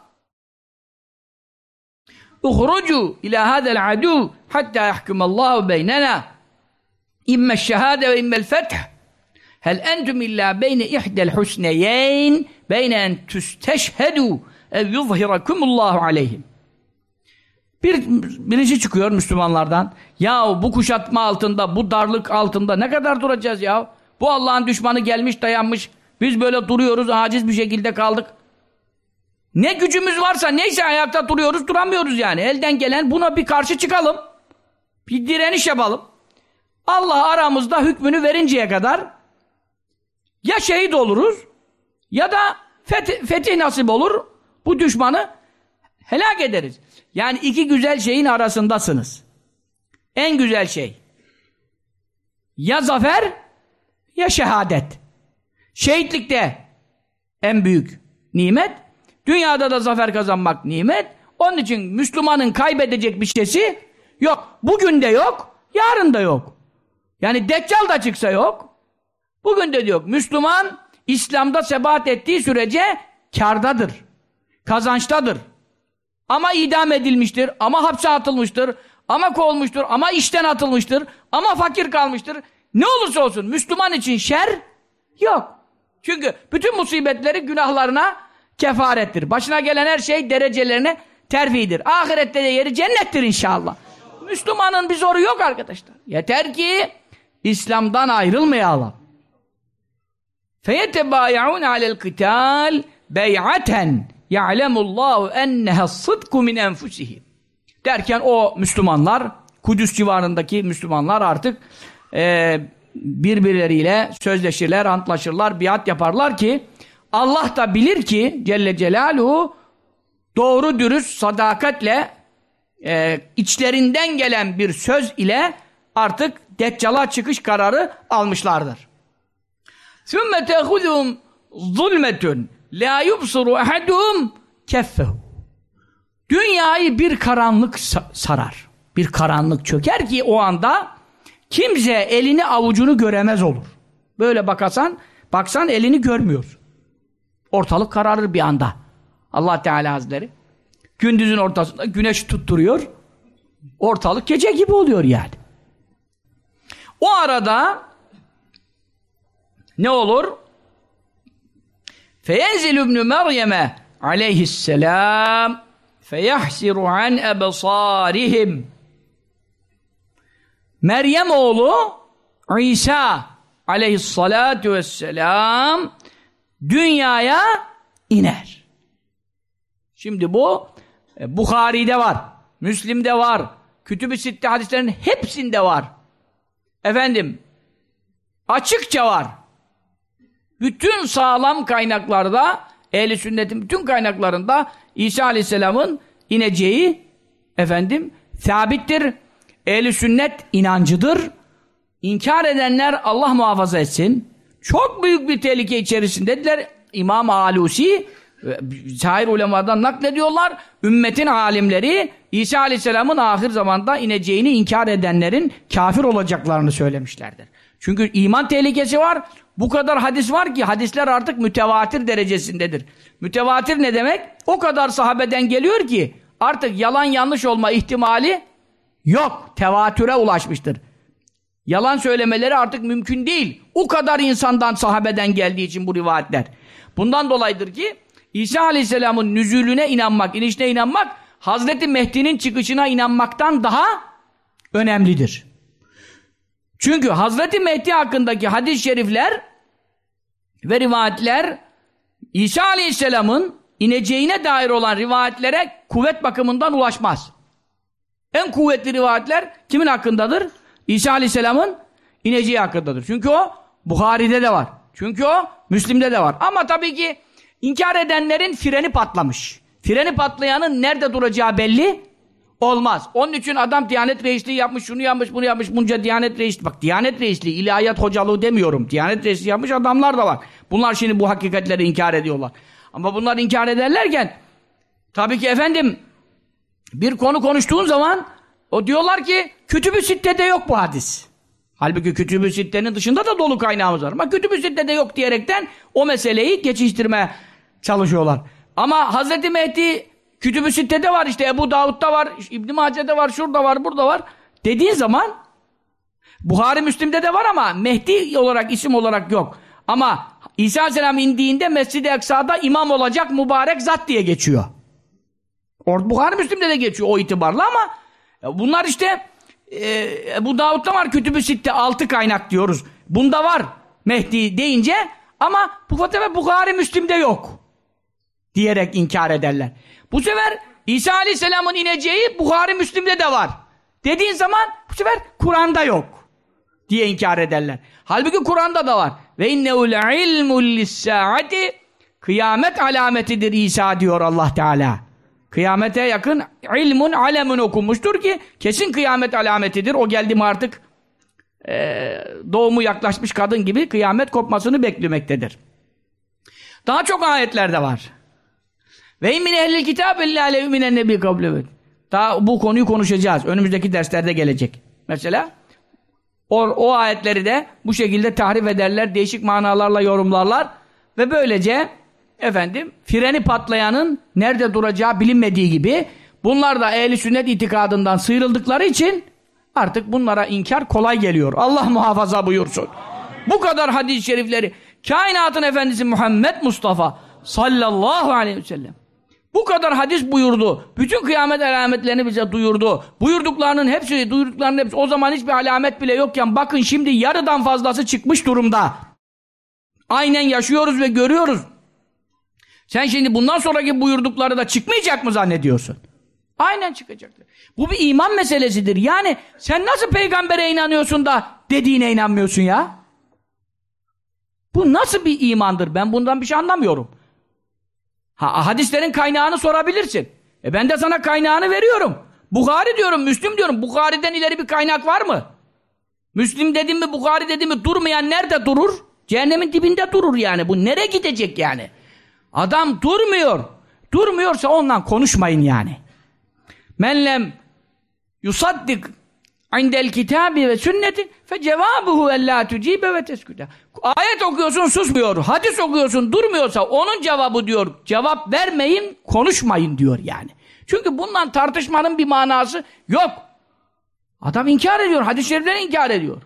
Uhrucu ilâ hâzel adû hattâ yahkümallahu beynena imme şehâde ve immel feth Hel entüm illa beyne ihdel husneyeyn beyne en tüsteşhedû ev yuzhirakumullahu aleyhim. Bir, birisi çıkıyor Müslümanlardan. Ya bu kuşatma altında, bu darlık altında ne kadar duracağız ya? Bu Allah'ın düşmanı gelmiş, dayanmış. Biz böyle duruyoruz, aciz bir şekilde kaldık. Ne gücümüz varsa neyse ayakta duruyoruz, duramıyoruz yani. Elden gelen buna bir karşı çıkalım. Bir direniş yapalım. Allah aramızda hükmünü verinceye kadar ya şehit oluruz ya da fetih, fetih nasip olur. Bu düşmanı helak ederiz. Yani iki güzel şeyin arasındasınız. En güzel şey. Ya zafer ya şehadet. Şehitlikte en büyük nimet. Dünyada da zafer kazanmak nimet. Onun için Müslümanın kaybedecek bir şeysi yok. Bugün de yok, yarın da yok. Yani Deccal da çıksa yok. Bugün de yok. Müslüman İslam'da sebat ettiği sürece kardadır. Kazançtadır. Ama idam edilmiştir, ama hapse atılmıştır, ama kovulmuştur, ama işten atılmıştır, ama fakir kalmıştır. Ne olursa olsun Müslüman için şer yok. Çünkü bütün musibetleri günahlarına kefarettir. Başına gelen her şey derecelerine terfidir. Ahirette de yeri cennettir inşallah. Müslümanın bir zoru yok arkadaşlar. Yeter ki İslam'dan ayrılmayalım. فَيَتَبَايَعُونَ عَلَى الْقِتَالِ بَيْعَةً ya'lemullahu enneha sıdku min enfusihim. Derken o Müslümanlar, Kudüs civarındaki Müslümanlar artık e, birbirleriyle sözleşirler, antlaşırlar, biat yaparlar ki Allah da bilir ki Celle Celaluhu doğru dürüst sadakatle e, içlerinden gelen bir söz ile artık Deccal'a çıkış kararı almışlardır. ثُمَّ تَخُذُهُمْ ظُلْمَةٌ La yubsuru ahaduhum keffehu. Dünyayı bir karanlık sarar. Bir karanlık çöker ki o anda kimse elini avucunu göremez olur. Böyle bakasan, baksan elini görmüyor. Ortalık kararır bir anda. Allah Teala Hazretleri gündüzün ortasında güneş tutturuyor. Ortalık gece gibi oluyor yani. O arada ne olur? Feyenzil ibn Meryem'e aleyhisselam feyahsiru an ebsarihim Meryem oğlu İsa aleyhissalatu vesselam dünyaya iner. Şimdi bu e, Bukhari'de var, Müslim'de var, Kütüb-i Sitte hadislerinin hepsinde var. Efendim, açıkça var bütün sağlam kaynaklarda ehli sünnetin bütün kaynaklarında İsa Aleyhisselam'ın ineceği efendim sabittir. Ehli sünnet inancıdır. İnkar edenler Allah muhafaza etsin. Çok büyük bir tehlike içerisindediler. İmam Alusi Şair ulemadan naklediyorlar. Ümmetin alimleri İsa Aleyhisselam'ın ahir zamanda ineceğini inkar edenlerin kafir olacaklarını söylemişlerdir. Çünkü iman tehlikesi var. Bu kadar hadis var ki hadisler artık mütevatir derecesindedir. Mütevatir ne demek? O kadar sahabeden geliyor ki artık yalan yanlış olma ihtimali yok. Tevatüre ulaşmıştır. Yalan söylemeleri artık mümkün değil. O kadar insandan sahabeden geldiği için bu rivayetler. Bundan dolayıdır ki İsa Aleyhisselam'ın nüzulüne inanmak, inişine inanmak Hazreti Mehdi'nin çıkışına inanmaktan daha önemlidir. Çünkü Hazreti Mehdi hakkındaki hadis-i şerifler ve rivayetler İsa Aleyhisselam'ın ineceğine dair olan rivayetlere kuvvet bakımından ulaşmaz. En kuvvetli rivayetler kimin hakkındadır? İsa Aleyhisselam'ın ineceği hakkındadır. Çünkü o Buhari'de de var. Çünkü o Müslim'de de var. Ama tabii ki inkar edenlerin freni patlamış. Freni patlayanın nerede duracağı belli olmaz. Onun için adam Diyanet Reisliği yapmış, şunu yapmış, bunu yapmış, bunca Diyanet Reisliği. Bak Diyanet Reisliği, ilahiyat hocalığı demiyorum. Diyanet Reisliği yapmış adamlar da var. Bunlar şimdi bu hakikatleri inkar ediyorlar. Ama bunlar inkar ederlerken tabii ki efendim bir konu konuştuğun zaman o diyorlar ki kütübü sittede yok bu hadis. Halbuki kütübü sittenin dışında da dolu kaynağımız var. Ama kütübü sittede yok diyerekten o meseleyi geçiştirmeye çalışıyorlar. Ama Hazreti Mehdi kütübü sittede var işte Ebu Davud'da var, İbn Mace'de var, şurada var, burada var. Dediğin zaman Buhari Müslim'de de var ama Mehdi olarak isim olarak yok. Ama İsa Aleyhisselam indiğinde Mescid-i Eksa'da imam olacak mübarek zat diye geçiyor. Orada Buhari Müslim'de de geçiyor o itibarla ama bunlar işte e, bu Davud'da var kütübü sitte altı kaynak diyoruz. Bunda var Mehdi deyince ama bu ve Bukhari Müslim'de yok. Diyerek inkar ederler. Bu sefer İsa Aleyhisselam'ın ineceği Bukhari Müslim'de de var. Dediğin zaman bu sefer Kur'an'da yok. Diye inkar ederler. Halbuki Kur'an'da da var. Ve innehu ilmul lissaati kıyamet alametidir İsa diyor Allah Teala. Kıyamete yakın ilmun alemun okunmuştur ki kesin kıyamet alametidir. O geldi mi artık e, doğumu yaklaşmış kadın gibi kıyamet kopmasını beklemektedir. Daha çok ayetlerde var. Ve min ehlil kitab illa levminen nebi kablevet. Daha bu konuyu konuşacağız. Önümüzdeki derslerde gelecek. Mesela o, o ayetleri de bu şekilde tahrif ederler, değişik manalarla yorumlarlar ve böylece efendim freni patlayanın nerede duracağı bilinmediği gibi bunlar da ehli sünnet itikadından sıyrıldıkları için artık bunlara inkar kolay geliyor. Allah muhafaza buyursun. Bu kadar hadis-i şerifleri kainatın efendisi Muhammed Mustafa sallallahu aleyhi ve sellem bu kadar hadis buyurdu. Bütün kıyamet alametlerini bize duyurdu. Buyurduklarının hepsi, duyurduklarının hepsi o zaman hiçbir alamet bile yokken bakın şimdi yarıdan fazlası çıkmış durumda. Aynen yaşıyoruz ve görüyoruz. Sen şimdi bundan sonraki buyurdukları da çıkmayacak mı zannediyorsun? Aynen çıkacaktır. Bu bir iman meselesidir. Yani sen nasıl peygambere inanıyorsun da dediğine inanmıyorsun ya? Bu nasıl bir imandır? Ben bundan bir şey anlamıyorum. Ha, hadislerin kaynağını sorabilirsin. E ben de sana kaynağını veriyorum. Bukhari diyorum, Müslüm diyorum. Bukhari'den ileri bir kaynak var mı? Müslüm dedim mi, Bukhari dedim mi durmayan nerede durur? Cehennemin dibinde durur yani. Bu nereye gidecek yani? Adam durmuyor. Durmuyorsa ondan konuşmayın yani. Men lem yusaddik indel kitabi ve sünnetin fe cevabuhu ellâ tücibe ve tesküde. Ayet okuyorsun susmuyor. Hadis okuyorsun durmuyorsa onun cevabı diyor. Cevap vermeyin, konuşmayın diyor yani. Çünkü bundan tartışmanın bir manası yok. Adam inkar ediyor. Hadis-i şerifleri inkar ediyor.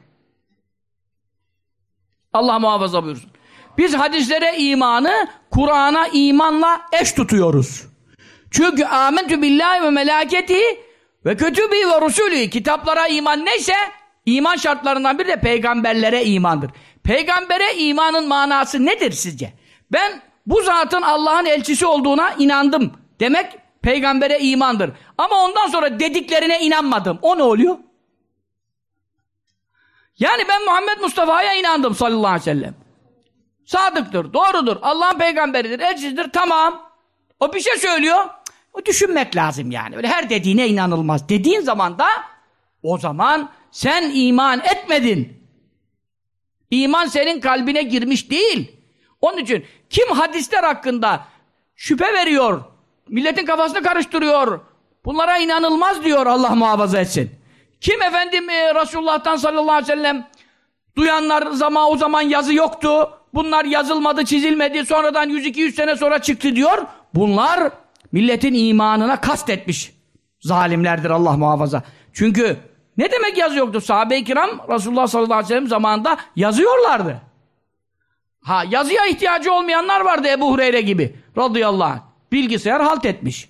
Allah muhafaza buyursun. Biz hadislere imanı Kur'an'a imanla eş tutuyoruz. Çünkü amentü billahi ve melaketi ve kötübi ve rusulü kitaplara iman neyse iman şartlarından biri de peygamberlere imandır. Peygambere imanın manası nedir sizce? Ben bu zatın Allah'ın elçisi olduğuna inandım demek peygambere imandır. Ama ondan sonra dediklerine inanmadım. O ne oluyor? Yani ben Muhammed Mustafa'ya inandım sallallahu aleyhi ve sellem. Sadıktır, doğrudur, Allah'ın peygamberidir, elçisidir, tamam. O bir şey söylüyor, o düşünmek lazım yani. Öyle her dediğine inanılmaz. Dediğin zaman da o zaman sen iman etmedin. İman senin kalbine girmiş değil. Onun için kim hadisler hakkında şüphe veriyor, milletin kafasını karıştırıyor, bunlara inanılmaz diyor Allah muhafaza etsin. Kim efendim e, Resulullah'tan sallallahu aleyhi ve sellem duyanlar zaman o zaman yazı yoktu. Bunlar yazılmadı, çizilmedi. Sonradan 100-200 sene sonra çıktı diyor. Bunlar milletin imanına kastetmiş zalimlerdir Allah muhafaza. Çünkü ne demek yazı yoktu? Sahabe-i kiram Resulullah sallallahu aleyhi ve sellem zamanında yazıyorlardı. Ha yazıya ihtiyacı olmayanlar vardı Ebu Hureyre gibi. Radıyallahu anh. Bilgisayar halt etmiş.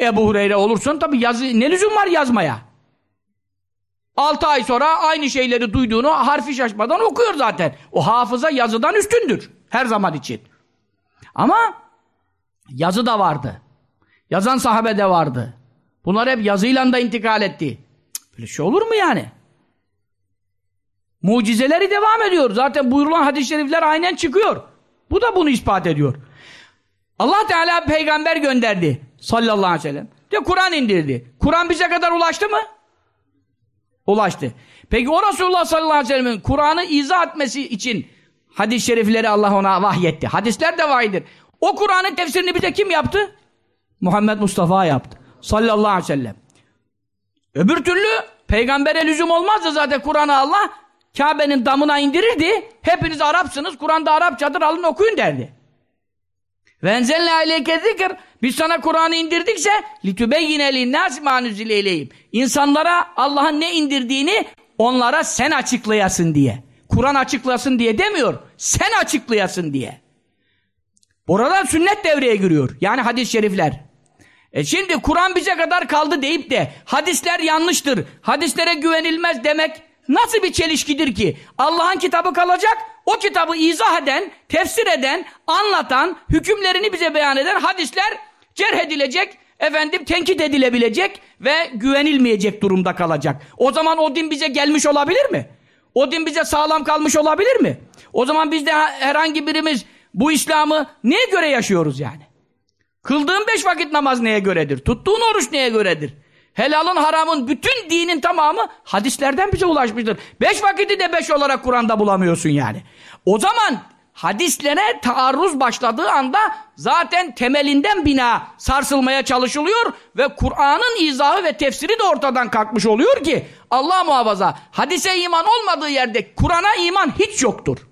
Ebu Hureyre olursun tabi yazı ne lüzum var yazmaya? 6 ay sonra aynı şeyleri duyduğunu harfi şaşmadan okuyor zaten. O hafıza yazıdan üstündür. Her zaman için. Ama yazı da vardı. Yazan sahabe de vardı. Bunlar hep yazıyla da intikal etti. Böyle şey olur mu yani? Mucizeleri devam ediyor. Zaten buyurulan hadis-i şerifler aynen çıkıyor. Bu da bunu ispat ediyor. Allah Teala peygamber gönderdi sallallahu aleyhi ve sellem. De Kur'an indirdi. Kur'an bize kadar ulaştı mı? Ulaştı. Peki o Resulullah sallallahu aleyhi ve sellem'in Kur'an'ı izah etmesi için hadis-i şerifleri Allah ona vahyetti. Hadisler de vahidir. O Kur'an'ın tefsirini bize kim yaptı? Muhammed Mustafa yaptı. Sallallahu aleyhi ve sellem. Öbür türlü peygambere lüzum olmazdı zaten Kur'an'ı Allah Kabe'nin damına indirirdi. Hepiniz Arapsınız. Kur'an'da Arapçadır alın okuyun derdi. Ve enzelne aleyke zikr. Biz sana Kur'an'ı indirdikse litübeyyine linnâs mâ nüzile İnsanlara Allah'ın ne indirdiğini onlara sen açıklayasın diye. Kur'an açıklasın diye demiyor. Sen açıklayasın diye. Buradan sünnet devreye giriyor. Yani hadis-i şerifler. E şimdi Kur'an bize kadar kaldı deyip de hadisler yanlıştır, hadislere güvenilmez demek nasıl bir çelişkidir ki? Allah'ın kitabı kalacak, o kitabı izah eden, tefsir eden, anlatan, hükümlerini bize beyan eden hadisler cerh edilecek, efendim tenkit edilebilecek ve güvenilmeyecek durumda kalacak. O zaman o din bize gelmiş olabilir mi? O din bize sağlam kalmış olabilir mi? O zaman biz de herhangi birimiz bu İslam'ı neye göre yaşıyoruz yani? Kıldığın beş vakit namaz neye göredir? Tuttuğun oruç neye göredir? Helalın haramın bütün dinin tamamı hadislerden bize ulaşmıştır. Beş vakiti de beş olarak Kur'an'da bulamıyorsun yani. O zaman hadislere taarruz başladığı anda zaten temelinden bina sarsılmaya çalışılıyor ve Kur'an'ın izahı ve tefsiri de ortadan kalkmış oluyor ki Allah muhafaza hadise iman olmadığı yerde Kur'an'a iman hiç yoktur.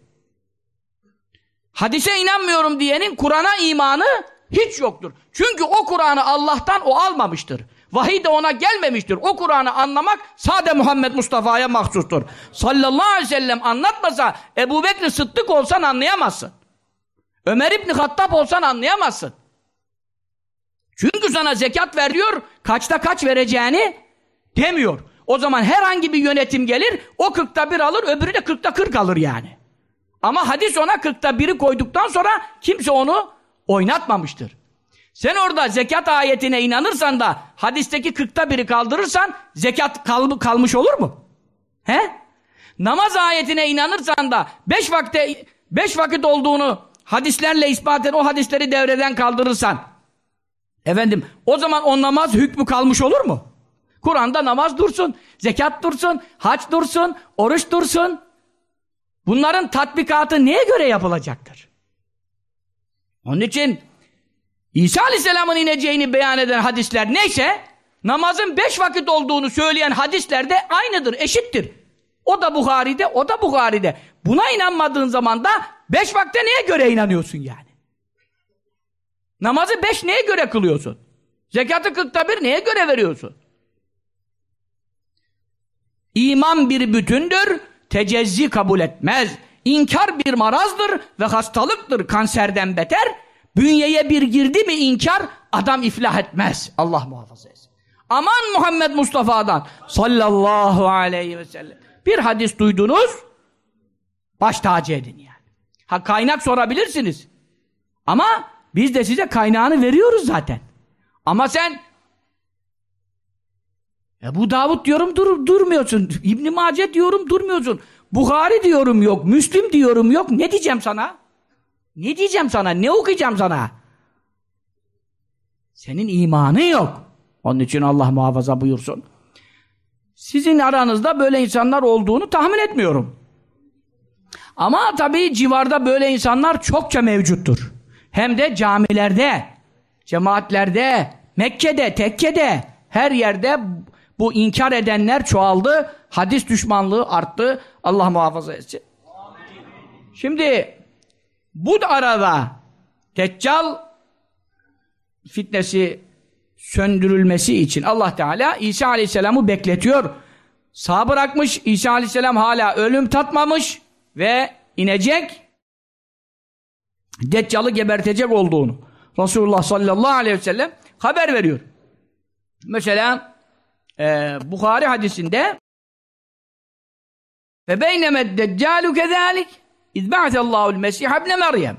Hadise inanmıyorum diyenin Kur'an'a imanı hiç yoktur. Çünkü o Kur'an'ı Allah'tan o almamıştır. Vahiy de ona gelmemiştir. O Kur'an'ı anlamak sade Muhammed Mustafa'ya mahsustur. Sallallahu aleyhi ve sellem anlatmasa Ebu Bekir Sıddık olsan anlayamazsın. Ömer İbni Hattab olsan anlayamazsın. Çünkü sana zekat veriyor, kaçta kaç vereceğini demiyor. O zaman herhangi bir yönetim gelir, o kırkta bir alır, öbürü de kırkta kırk alır yani. Ama hadis ona kırkta biri koyduktan sonra kimse onu oynatmamıştır. Sen orada zekat ayetine inanırsan da hadisteki kırkta biri kaldırırsan zekat kal kalmış olur mu? He? Namaz ayetine inanırsan da beş vakte beş vakit olduğunu hadislerle ispat eden o hadisleri devreden kaldırırsan efendim o zaman o namaz hükmü kalmış olur mu? Kur'an'da namaz dursun, zekat dursun, hac dursun, oruç dursun. Bunların tatbikatı neye göre yapılacaktır? Onun için İsa Aleyhisselam'ın ineceğini beyan eden hadisler neyse namazın beş vakit olduğunu söyleyen hadisler de aynıdır, eşittir. O da Bukhari'de, o da Bukhari'de. Buna inanmadığın zaman da beş vakte neye göre inanıyorsun yani? Namazı beş neye göre kılıyorsun? Zekatı kırkta bir neye göre veriyorsun? İman bir bütündür, tecezzi kabul etmez. İnkar bir marazdır ve hastalıktır kanserden beter. Bünyeye bir girdi mi inkar adam iflah etmez. Allah muhafaza etsin. Aman Muhammed Mustafa'dan sallallahu aleyhi ve sellem. Bir hadis duydunuz baş tacı edin yani. Ha kaynak sorabilirsiniz. Ama biz de size kaynağını veriyoruz zaten. Ama sen bu Davud diyorum dur, durmuyorsun. İbn Mace diyorum durmuyorsun. Bukhari diyorum yok. Müslim diyorum yok. Ne diyeceğim sana? Ne diyeceğim sana? Ne okuyacağım sana? Senin imanı yok. Onun için Allah muhafaza buyursun. Sizin aranızda böyle insanlar olduğunu tahmin etmiyorum. Ama tabii civarda böyle insanlar çokça mevcuttur. Hem de camilerde, cemaatlerde, Mekke'de, tekkede, her yerde bu inkar edenler çoğaldı. Hadis düşmanlığı arttı. Allah muhafaza etsin. Şimdi bu arada Deccal fitnesi söndürülmesi için Allah Teala İsa Aleyhisselam'ı bekletiyor. Sağ bırakmış. İsa Aleyhisselam hala ölüm tatmamış ve inecek. Deccal'ı gebertecek olduğunu Resulullah sallallahu aleyhi ve sellem haber veriyor. Mesela e, Bukhari hadisinde ve beynemed deccalu kezalik izba'atallahul mesih ibne Meryem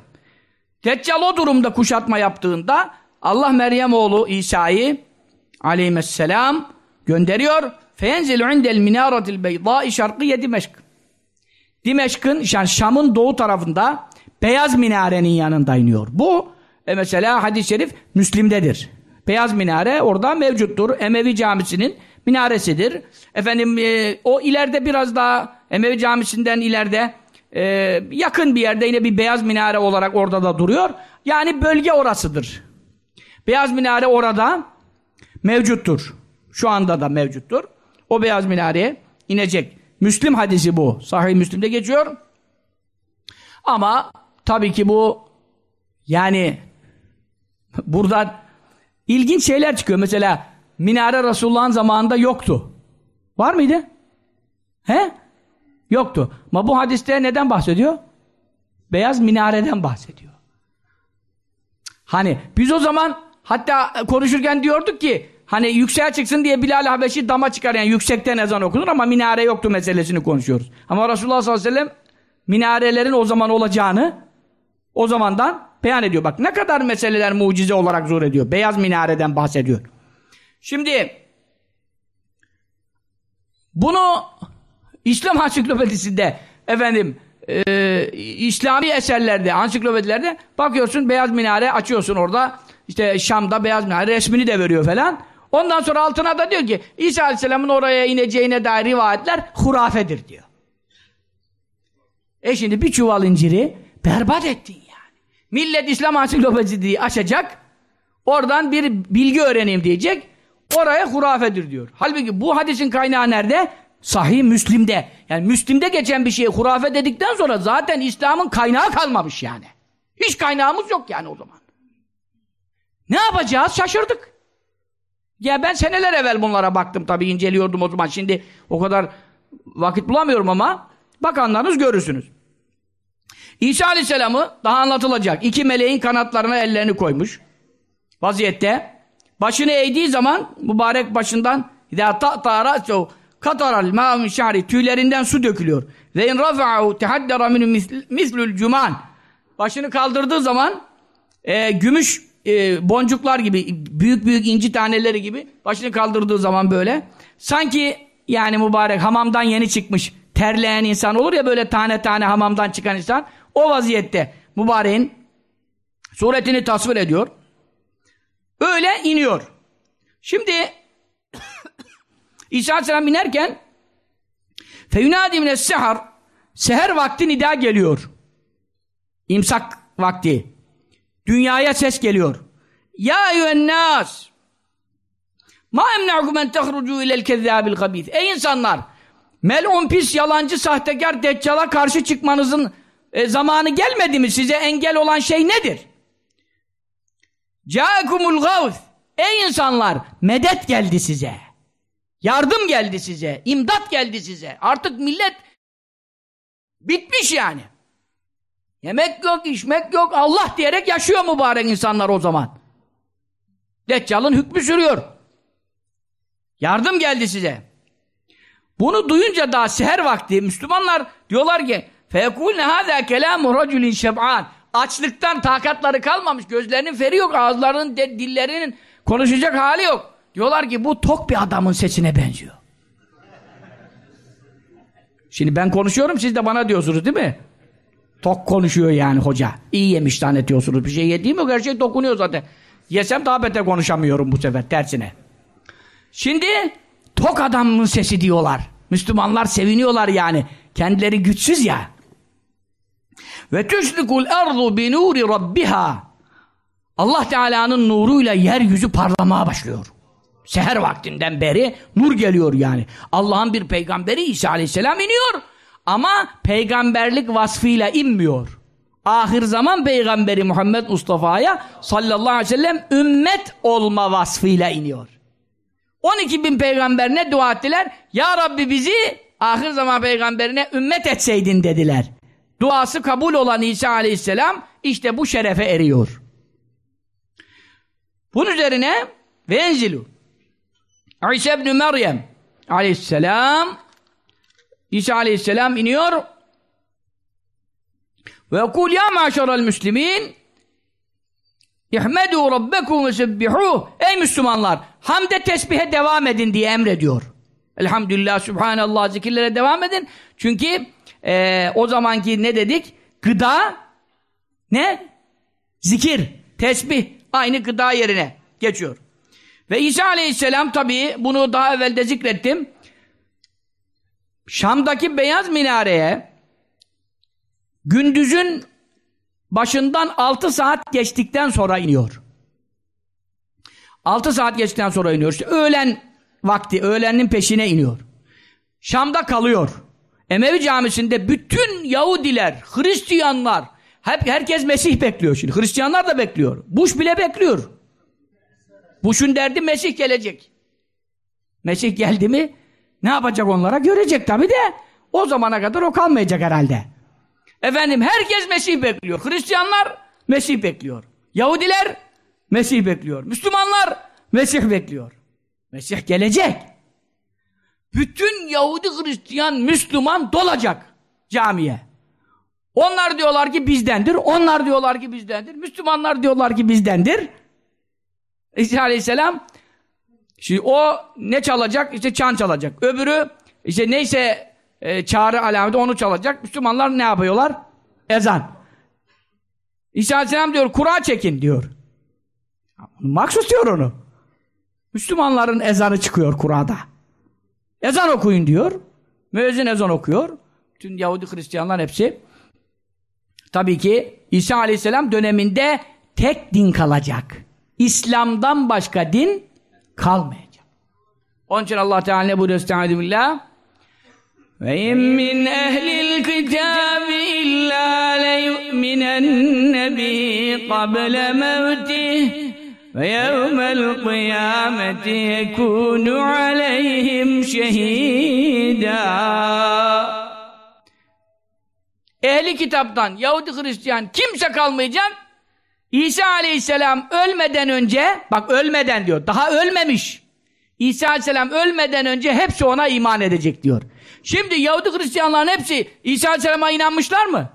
Deccal o durumda kuşatma yaptığında Allah Meryem oğlu İsa'yı aleyhisselam gönderiyor. Feyenzil indel minaratil beydâi şarkıye Dimeşk. Dimeşk'ın yani Şam'ın doğu tarafında beyaz minarenin yanında iniyor. Bu e mesela hadis-i şerif Müslim'dedir. Beyaz minare orada mevcuttur. Emevi camisinin minaresidir. Efendim e, o ileride biraz daha Emevi camisinden ileride e, yakın bir yerde yine bir beyaz minare olarak orada da duruyor. Yani bölge orasıdır. Beyaz minare orada mevcuttur. Şu anda da mevcuttur. O beyaz minareye inecek. Müslim hadisi bu. Sahih Müslim'de geçiyor. Ama tabii ki bu yani buradan ilginç şeyler çıkıyor. Mesela minare Resulullah'ın zamanında yoktu. Var mıydı? He? Yoktu. Ama bu hadiste neden bahsediyor? Beyaz minareden bahsediyor. Hani biz o zaman hatta konuşurken diyorduk ki hani yükseğe çıksın diye Bilal Habeşi dama çıkar yani yüksekten ezan okunur ama minare yoktu meselesini konuşuyoruz. Ama Resulullah sallallahu aleyhi ve sellem minarelerin o zaman olacağını o zamandan beyan ediyor. Bak ne kadar meseleler mucize olarak zor ediyor. Beyaz minareden bahsediyor. Şimdi bunu İslam ansiklopedisinde efendim e, İslami eserlerde, ansiklopedilerde bakıyorsun beyaz minare açıyorsun orada işte Şam'da beyaz minare resmini de veriyor falan. Ondan sonra altına da diyor ki İsa Aleyhisselam'ın oraya ineceğine dair rivayetler hurafedir diyor. E şimdi bir çuval inciri berbat ettin. Millet İslam ansiklopedisi açacak. Oradan bir bilgi öğreneyim diyecek. Oraya hurafedir diyor. Halbuki bu hadisin kaynağı nerede? Sahih Müslim'de. Yani Müslim'de geçen bir şeye hurafe dedikten sonra zaten İslam'ın kaynağı kalmamış yani. Hiç kaynağımız yok yani o zaman. Ne yapacağız? Şaşırdık. Ya ben seneler evvel bunlara baktım tabii inceliyordum o zaman. Şimdi o kadar vakit bulamıyorum ama bakanlarınız görürsünüz. İsa Aleyhisselam'ı daha anlatılacak. İki meleğin kanatlarına ellerini koymuş. Vaziyette. Başını eğdiği zaman mübarek başından kataral mâ'un şa'ri tüylerinden su dökülüyor. Ve in rafa'u tehaddera minhu mislül cuman başını kaldırdığı zaman e, gümüş e, boncuklar gibi büyük büyük inci taneleri gibi başını kaldırdığı zaman böyle sanki yani mübarek hamamdan yeni çıkmış terleyen insan olur ya böyle tane tane hamamdan çıkan insan o vaziyette mübareğin suretini tasvir ediyor. Öyle iniyor. Şimdi İsa Aleyhisselam inerken feyunâdi mine sehar seher vakti nida geliyor. İmsak vakti. Dünyaya ses geliyor. Ya eyyühennâs ma emne'ukum en tehrucu ilel kezzâbil gabîth. Ey insanlar! Mel'un pis, yalancı, sahtekar, deccala karşı çıkmanızın e, zamanı gelmedi mi? Size engel olan şey nedir? Câekumul gavz. Ey insanlar! Medet geldi size. Yardım geldi size. imdat geldi size. Artık millet bitmiş yani. Yemek yok, içmek yok. Allah diyerek yaşıyor mübarek insanlar o zaman. Deccal'ın hükmü sürüyor. Yardım geldi size. Bunu duyunca daha seher vakti Müslümanlar diyorlar ki فَيَكُولْنَ هَذَا كَلَامُ رَجُلٍ شَبْعَانٍ Açlıktan takatları kalmamış. Gözlerinin feri yok. Ağızlarının, dillerinin konuşacak hali yok. Diyorlar ki bu tok bir adamın sesine benziyor. Şimdi ben konuşuyorum siz de bana diyorsunuz değil mi? Tok konuşuyor yani hoca. İyi yemiş zannediyorsunuz. Bir şey yediğim yok her şey dokunuyor zaten. Yesem daha beter konuşamıyorum bu sefer tersine. Şimdi tok adamın sesi diyorlar. Müslümanlar seviniyorlar yani. Kendileri güçsüz ya. Ve tüşrikul ardu bi nuri rabbiha. Allah Teala'nın nuruyla yeryüzü parlamaya başlıyor. Seher vaktinden beri nur geliyor yani. Allah'ın bir peygamberi İsa Aleyhisselam iniyor. Ama peygamberlik vasfıyla inmiyor. Ahir zaman peygamberi Muhammed Mustafa'ya sallallahu aleyhi ve sellem ümmet olma vasfıyla iniyor. 12 bin peygamber ne dua ettiler? Ya Rabbi bizi ahir zaman peygamberine ümmet etseydin dediler. Duası kabul olan İsa aleyhisselam işte bu şerefe eriyor. Bunun üzerine ve enzilu İsa ibn Meryem aleyhisselam İsa aleyhisselam iniyor ve kul ya maşaral müslimin İhmedu rabbekum ve sebbihuh Ey Müslümanlar! Hamde tesbihe devam edin diye emrediyor. Elhamdülillah, Subhanallah zikirlere devam edin. Çünkü e, o zamanki ne dedik? Gıda ne? Zikir, tesbih aynı gıda yerine geçiyor. Ve İsa Aleyhisselam tabii bunu daha evvel de zikrettim. Şam'daki beyaz minareye gündüzün başından 6 saat geçtikten sonra iniyor. 6 saat geçtikten sonra iniyor. İşte öğlen vakti, öğlenin peşine iniyor. Şam'da kalıyor. Emevi camisinde bütün Yahudiler, Hristiyanlar, hep herkes Mesih bekliyor şimdi. Hristiyanlar da bekliyor. Bush bile bekliyor. Bush'un derdi Mesih gelecek. Mesih geldi mi ne yapacak onlara görecek tabi de o zamana kadar o kalmayacak herhalde. Efendim herkes Mesih bekliyor. Hristiyanlar Mesih bekliyor. Yahudiler Mesih bekliyor. Müslümanlar Mesih bekliyor. Mesih gelecek. Bütün Yahudi, Hristiyan, Müslüman dolacak camiye. Onlar diyorlar ki bizdendir. Onlar diyorlar ki bizdendir. Müslümanlar diyorlar ki bizdendir. İsa Aleyhisselam şimdi o ne çalacak? İşte çan çalacak. Öbürü işte neyse e, çağrı alameti onu çalacak. Müslümanlar ne yapıyorlar? Ezan. İsa Aleyhisselam diyor kura çekin diyor. Maksus diyor onu. Müslümanların ezanı çıkıyor kurada. Ezan okuyun diyor. Müezzin ezan okuyor. Tüm Yahudi Hristiyanlar hepsi. Tabii ki İsa Aleyhisselam döneminde tek din kalacak. İslam'dan başka din kalmayacak. Onun için Allah Teala ne buyuruyor? Estaizu. Ve in min ehlil kitabi illa leyu'minenne bihi qable mevtih yevmel kıyameti yekunu aleyhim şehida. Ehli kitaptan Yahudi Hristiyan kimse kalmayacak. İsa Aleyhisselam ölmeden önce, bak ölmeden diyor, daha ölmemiş. İsa Aleyhisselam ölmeden önce hepsi ona iman edecek diyor. Şimdi Yahudi Hristiyanların hepsi İsa Aleyhisselam'a inanmışlar mı?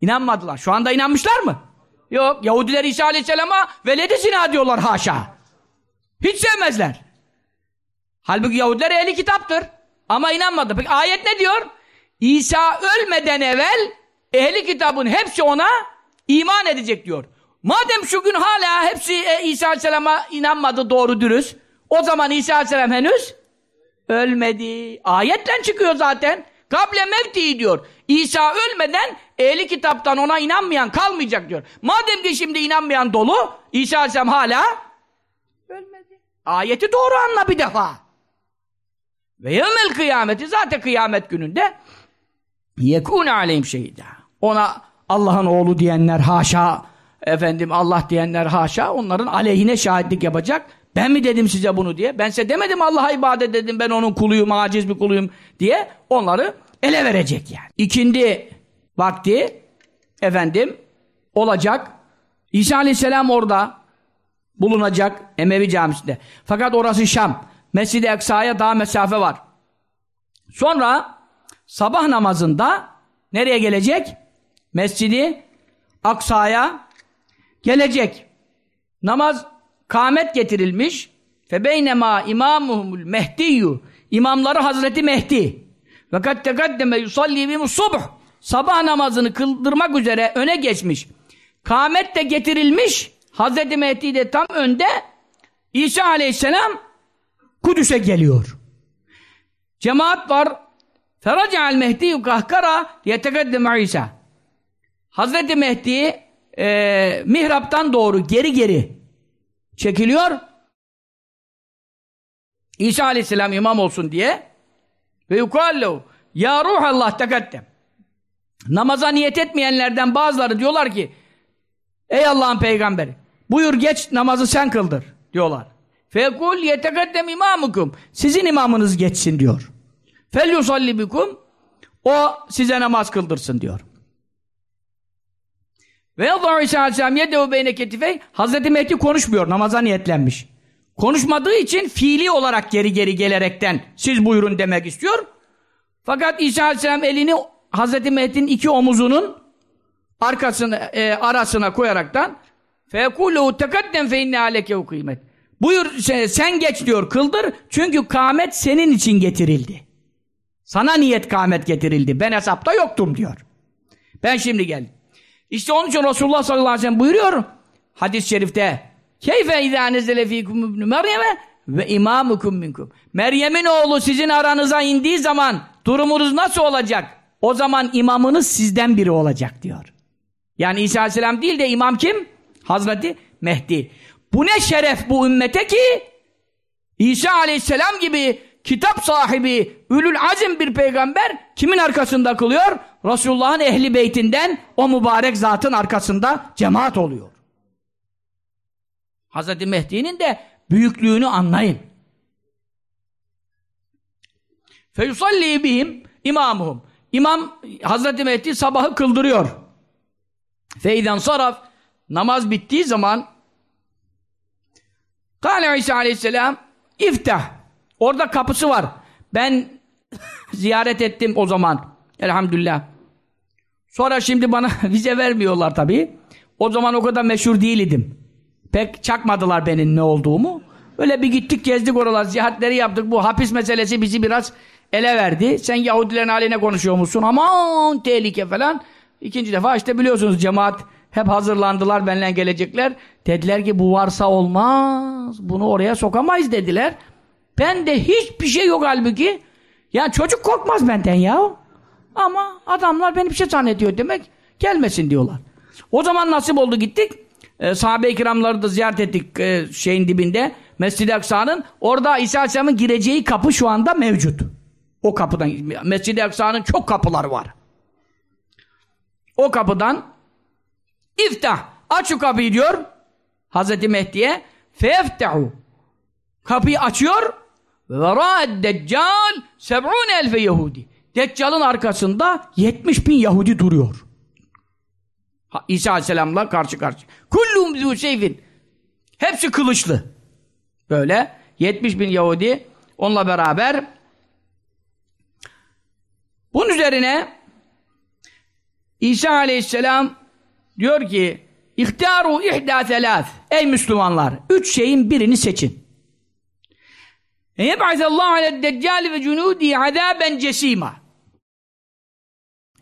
İnanmadılar. Şu anda inanmışlar mı? Yok. Yahudiler İsa Aleyhisselam'a veledi zina diyorlar haşa. Hiç sevmezler. Halbuki Yahudiler ehli kitaptır. Ama inanmadı. Peki ayet ne diyor? İsa ölmeden evvel ehli kitabın hepsi ona iman edecek diyor. Madem şu gün hala hepsi e, İsa Aleyhisselam'a inanmadı doğru dürüst. O zaman İsa Aleyhisselam henüz ölmedi. Ayetten çıkıyor zaten. Kable mevti diyor. İsa ölmeden ehli kitaptan ona inanmayan kalmayacak diyor. Madem ki şimdi inanmayan dolu, İsa Aleyhisselam hala ölmedi. Ayeti doğru anla bir defa. Ve yevmel kıyameti zaten kıyamet gününde yekûne aleyhim şehidâ. Ona Allah'ın oğlu diyenler haşa, efendim Allah diyenler haşa, onların aleyhine şahitlik yapacak. Ben mi dedim size bunu diye? Ben size demedim Allah'a ibadet dedim, ben onun kuluyum, aciz bir kuluyum diye onları ele verecek yani. İkindi vakti efendim olacak. İsa Aleyhisselam orada bulunacak Emevi Camisi'nde. Fakat orası Şam. Mescid-i Eksa'ya daha mesafe var. Sonra sabah namazında nereye gelecek? Mescidi Aksa'ya gelecek. Namaz kâmet getirilmiş. Febeynema imamuhumul mehdiyyu İmamları Hazreti Mehdi. Ve kad tekaddeme yusalli bimus subh sabah namazını kıldırmak üzere öne geçmiş. Kâmet de getirilmiş. Hazreti Mehdi de tam önde. İsa aleyhisselam Kudüs'e geliyor. Cemaat var. Ferace'al Mehdi kahkara yetekeddeme İsa. Hazreti Mehdi e, mihraptan doğru geri geri çekiliyor. İsa aleyhisselam imam olsun diye ve yukallehu ya ruh Allah tekaddem namaza niyet etmeyenlerden bazıları diyorlar ki ey Allah'ın peygamberi buyur geç namazı sen kıldır diyorlar. Fekul yetekaddem imamukum sizin imamınız geçsin diyor. Fel yusallibikum o size namaz kıldırsın diyor. Ve Allah İsa Aleyhisselam yedevu beyne Hazreti Mehdi konuşmuyor. Namaza niyetlenmiş. Konuşmadığı için fiili olarak geri geri gelerekten siz buyurun demek istiyor. Fakat İsa Aleyhisselam elini Hazreti Mehdi'nin iki omuzunun arkasına, e, arasına koyaraktan فَيَكُولُهُ تَكَدَّمْ فَاِنَّ عَلَيْكَهُ kıymet. Buyur sen geç diyor kıldır. Çünkü kâmet senin için getirildi. Sana niyet kâmet getirildi. Ben hesapta yoktum diyor. Ben şimdi geldim. İşte onun için Resulullah sallallahu aleyhi ve sellem buyuruyor hadis-i şerifte Keyfe izâ nezele fîkum ibnü Meryem'e ve imâmukum minkum. Meryem'in oğlu sizin aranıza indiği zaman durumunuz nasıl olacak? O zaman imamınız sizden biri olacak diyor. Yani İsa aleyhisselam değil de imam kim? Hazreti Mehdi. Bu ne şeref bu ümmete ki İsa aleyhisselam gibi kitap sahibi, ülül azim bir peygamber kimin arkasında kılıyor? Resulullah'ın ehli beytinden o mübarek zatın arkasında cemaat oluyor. Hazreti Mehdi'nin de büyüklüğünü anlayın. Feyusalli bihim imamuhum. İmam Hazreti Mehdi sabahı kıldırıyor. Feyden saraf namaz bittiği zaman Kale İsa aleyhisselam iftah. Orada kapısı var. Ben ziyaret ettim o zaman. Elhamdülillah. Sonra şimdi bana vize vermiyorlar tabii. O zaman o kadar meşhur değildim. Pek çakmadılar benim ne olduğumu. Öyle bir gittik gezdik oralar ziyaretleri yaptık. Bu hapis meselesi bizi biraz ele verdi. Sen Yahudilerin haline konuşuyor musun? Aman tehlike falan. İkinci defa işte biliyorsunuz cemaat hep hazırlandılar benimle gelecekler. Dediler ki bu varsa olmaz. Bunu oraya sokamayız dediler. Ben de hiçbir şey yok halbuki. Ya çocuk korkmaz benden ya. Ama adamlar beni bir şey zannediyor demek. Gelmesin diyorlar. O zaman nasip oldu gittik. E, Sahabe-i kiramları da ziyaret ettik e, şeyin dibinde. Mescid-i Aksa'nın. Orada İsa Aleyhisselam'ın gireceği kapı şu anda mevcut. O kapıdan. Mescid-i Aksa'nın çok kapıları var. O kapıdan iftah. Aç şu kapıyı diyor. Hazreti Mehdi'ye. Feftehu. Kapıyı açıyor. Ve verâ'ed deccal seb'ûne elfe Yahudi. Deccal'ın arkasında 70 bin Yahudi duruyor. İsa Aleyhisselam'la karşı karşı. Kullum zû seyfin. Hepsi kılıçlı. Böyle 70 bin Yahudi onunla beraber bunun üzerine İsa Aleyhisselam diyor ki İhtaru ihda selâf Ey Müslümanlar! Üç şeyin birini seçin. Yeb'azallahu aled deccali ve cunudi azaben cesima.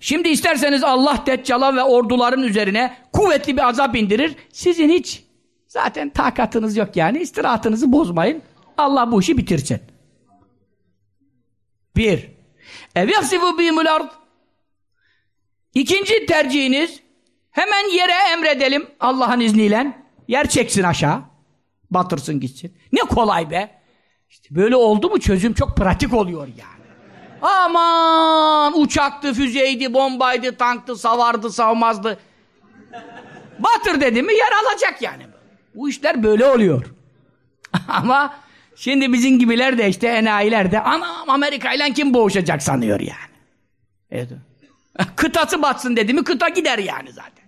Şimdi isterseniz Allah Deccal'a ve orduların üzerine kuvvetli bir azap indirir. Sizin hiç zaten takatınız yok yani. istirahatınızı bozmayın. Allah bu işi bitirsin. Bir. Ev yasifu bihimul ard. İkinci tercihiniz hemen yere emredelim Allah'ın izniyle. Yer çeksin aşağı. Batırsın gitsin. Ne kolay be. İşte böyle oldu mu çözüm çok pratik oluyor yani. Aman uçaktı, füzeydi, bombaydı, tanktı, savardı, savmazdı. Batır dedi mi yer alacak yani. Bu işler böyle oluyor. Ama şimdi bizim gibiler de işte enayiler de anam Amerika ile kim boğuşacak sanıyor yani. Evet. Kıtası batsın dedi mi kıta gider yani zaten.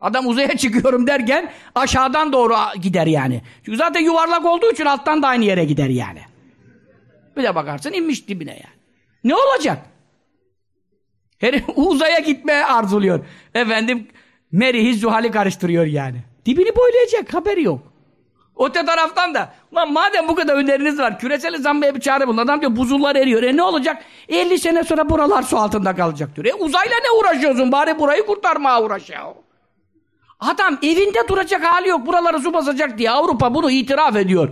Adam uzaya çıkıyorum derken aşağıdan doğru gider yani. Çünkü zaten yuvarlak olduğu için alttan da aynı yere gider yani. Bir de bakarsın inmiş dibine yani. Ne olacak? Herif uzaya gitme arzuluyor. Efendim Merihi Zuhal'i karıştırıyor yani. Dibini boylayacak haberi yok. Öte taraftan da lan madem bu kadar öneriniz var küresel ısınmaya bir çare bulun. Adam diyor buzullar eriyor. E ne olacak? 50 sene sonra buralar su altında kalacak diyor. E uzayla ne uğraşıyorsun? Bari burayı kurtarmaya uğraş ya. Adam evinde duracak hali yok. Buraları su basacak diye Avrupa bunu itiraf ediyor.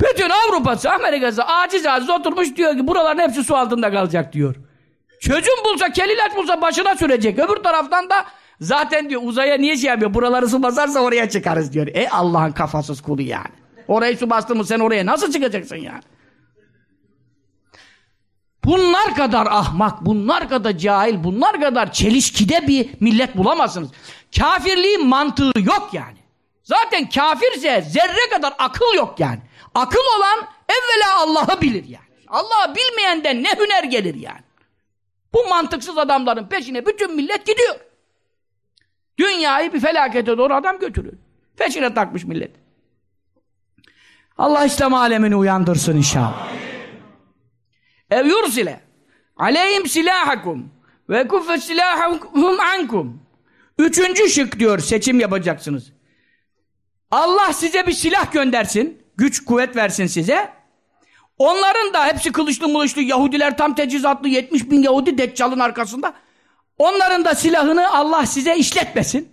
Bütün Avrupa'sı, Amerika'sı aciz aciz oturmuş diyor ki buraların hepsi su altında kalacak diyor. Çözüm bulsa, kelilaç bulsa başına sürecek. Öbür taraftan da Zaten diyor uzaya niye şey yapıyor? Buraları su basarsa oraya çıkarız diyor. E Allah'ın kafasız kulu yani. Orayı su bastı mı sen oraya nasıl çıkacaksın yani? Bunlar kadar ahmak, bunlar kadar cahil, bunlar kadar çelişkide bir millet bulamazsınız. Kafirliğin mantığı yok yani. Zaten kafirse zerre kadar akıl yok yani. Akıl olan evvela Allah'ı bilir yani. Allah'ı bilmeyenden ne hüner gelir yani. Bu mantıksız adamların peşine bütün millet gidiyor. Dünyayı bir felakete doğru adam götürür. Peşine takmış millet. Allah İslam alemini uyandırsın inşallah. Ev yursile aleyhim silahakum ve kuffe silahum ankum. Üçüncü şık diyor seçim yapacaksınız. Allah size bir silah göndersin. Güç kuvvet versin size. Onların da hepsi kılıçlı mılıçlı Yahudiler tam tecizatlı 70 bin Yahudi Deccal'ın arkasında. Onların da silahını Allah size işletmesin.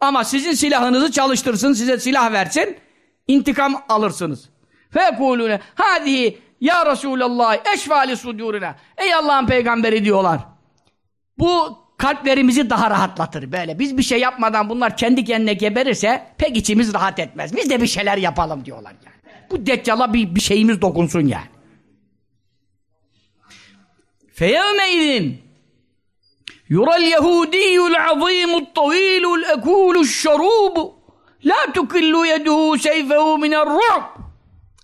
Ama sizin silahınızı çalıştırsın, size silah versin. intikam alırsınız. Fekulune hadihi ya Resulallah eşvali sudurina. Ey Allah'ın peygamberi diyorlar. Bu kalplerimizi daha rahatlatır böyle. Biz bir şey yapmadan bunlar kendi kendine geberirse pek içimiz rahat etmez. Biz de bir şeyler yapalım diyorlar yani. Bu deccala bir, bir şeyimiz dokunsun yani. Feyevmeydin yural yehudiyul azimut tavilul ekuluş şarubu la tukillu yeduhu seyfehu minerru'b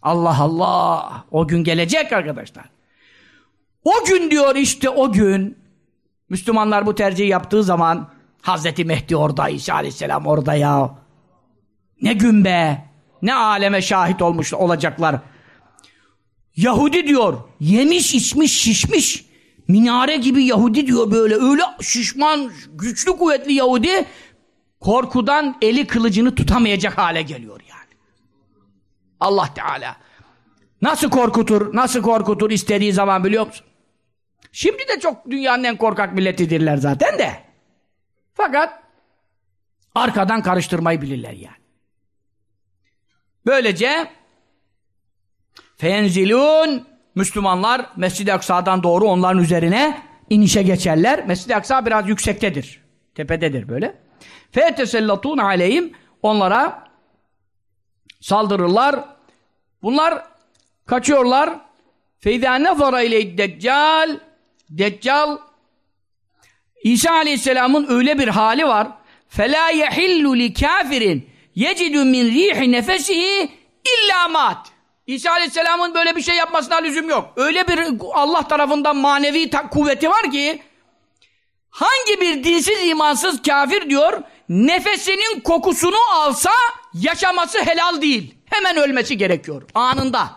Allah Allah o gün gelecek arkadaşlar. O gün diyor işte o gün Müslümanlar bu tercihi yaptığı zaman Hazreti Mehdi orada, İsa Aleyhisselam orada ya. Ne gün be! Ne aleme şahit olmuş olacaklar. Yahudi diyor, yemiş içmiş şişmiş. Minare gibi Yahudi diyor böyle öyle şişman, güçlü kuvvetli Yahudi korkudan eli kılıcını tutamayacak hale geliyor yani. Allah Teala nasıl korkutur, nasıl korkutur istediği zaman biliyor musun? Şimdi de çok dünyanın en korkak milletidirler zaten de. Fakat arkadan karıştırmayı bilirler yani. Böylece fenzilun Müslümanlar Mescid-i Aksa'dan doğru onların üzerine inişe geçerler. Mescid-i Aksa biraz yüksektedir. Tepededir böyle. Fetesellatun aleyhim onlara saldırırlar. Bunlar kaçıyorlar. Feyzâ nezara ile deccal Deccal İsa Aleyhisselam'ın öyle bir hali var. فَلَا يَحِلُّ لِكَافِرٍ يَجِدُ مِنْ رِيحِ نَفَسِهِ اِلَّا مَاتٍ İsa Aleyhisselam'ın böyle bir şey yapmasına lüzum yok. Öyle bir Allah tarafından manevi kuvveti var ki hangi bir dinsiz imansız kafir diyor nefesinin kokusunu alsa yaşaması helal değil. Hemen ölmesi gerekiyor anında.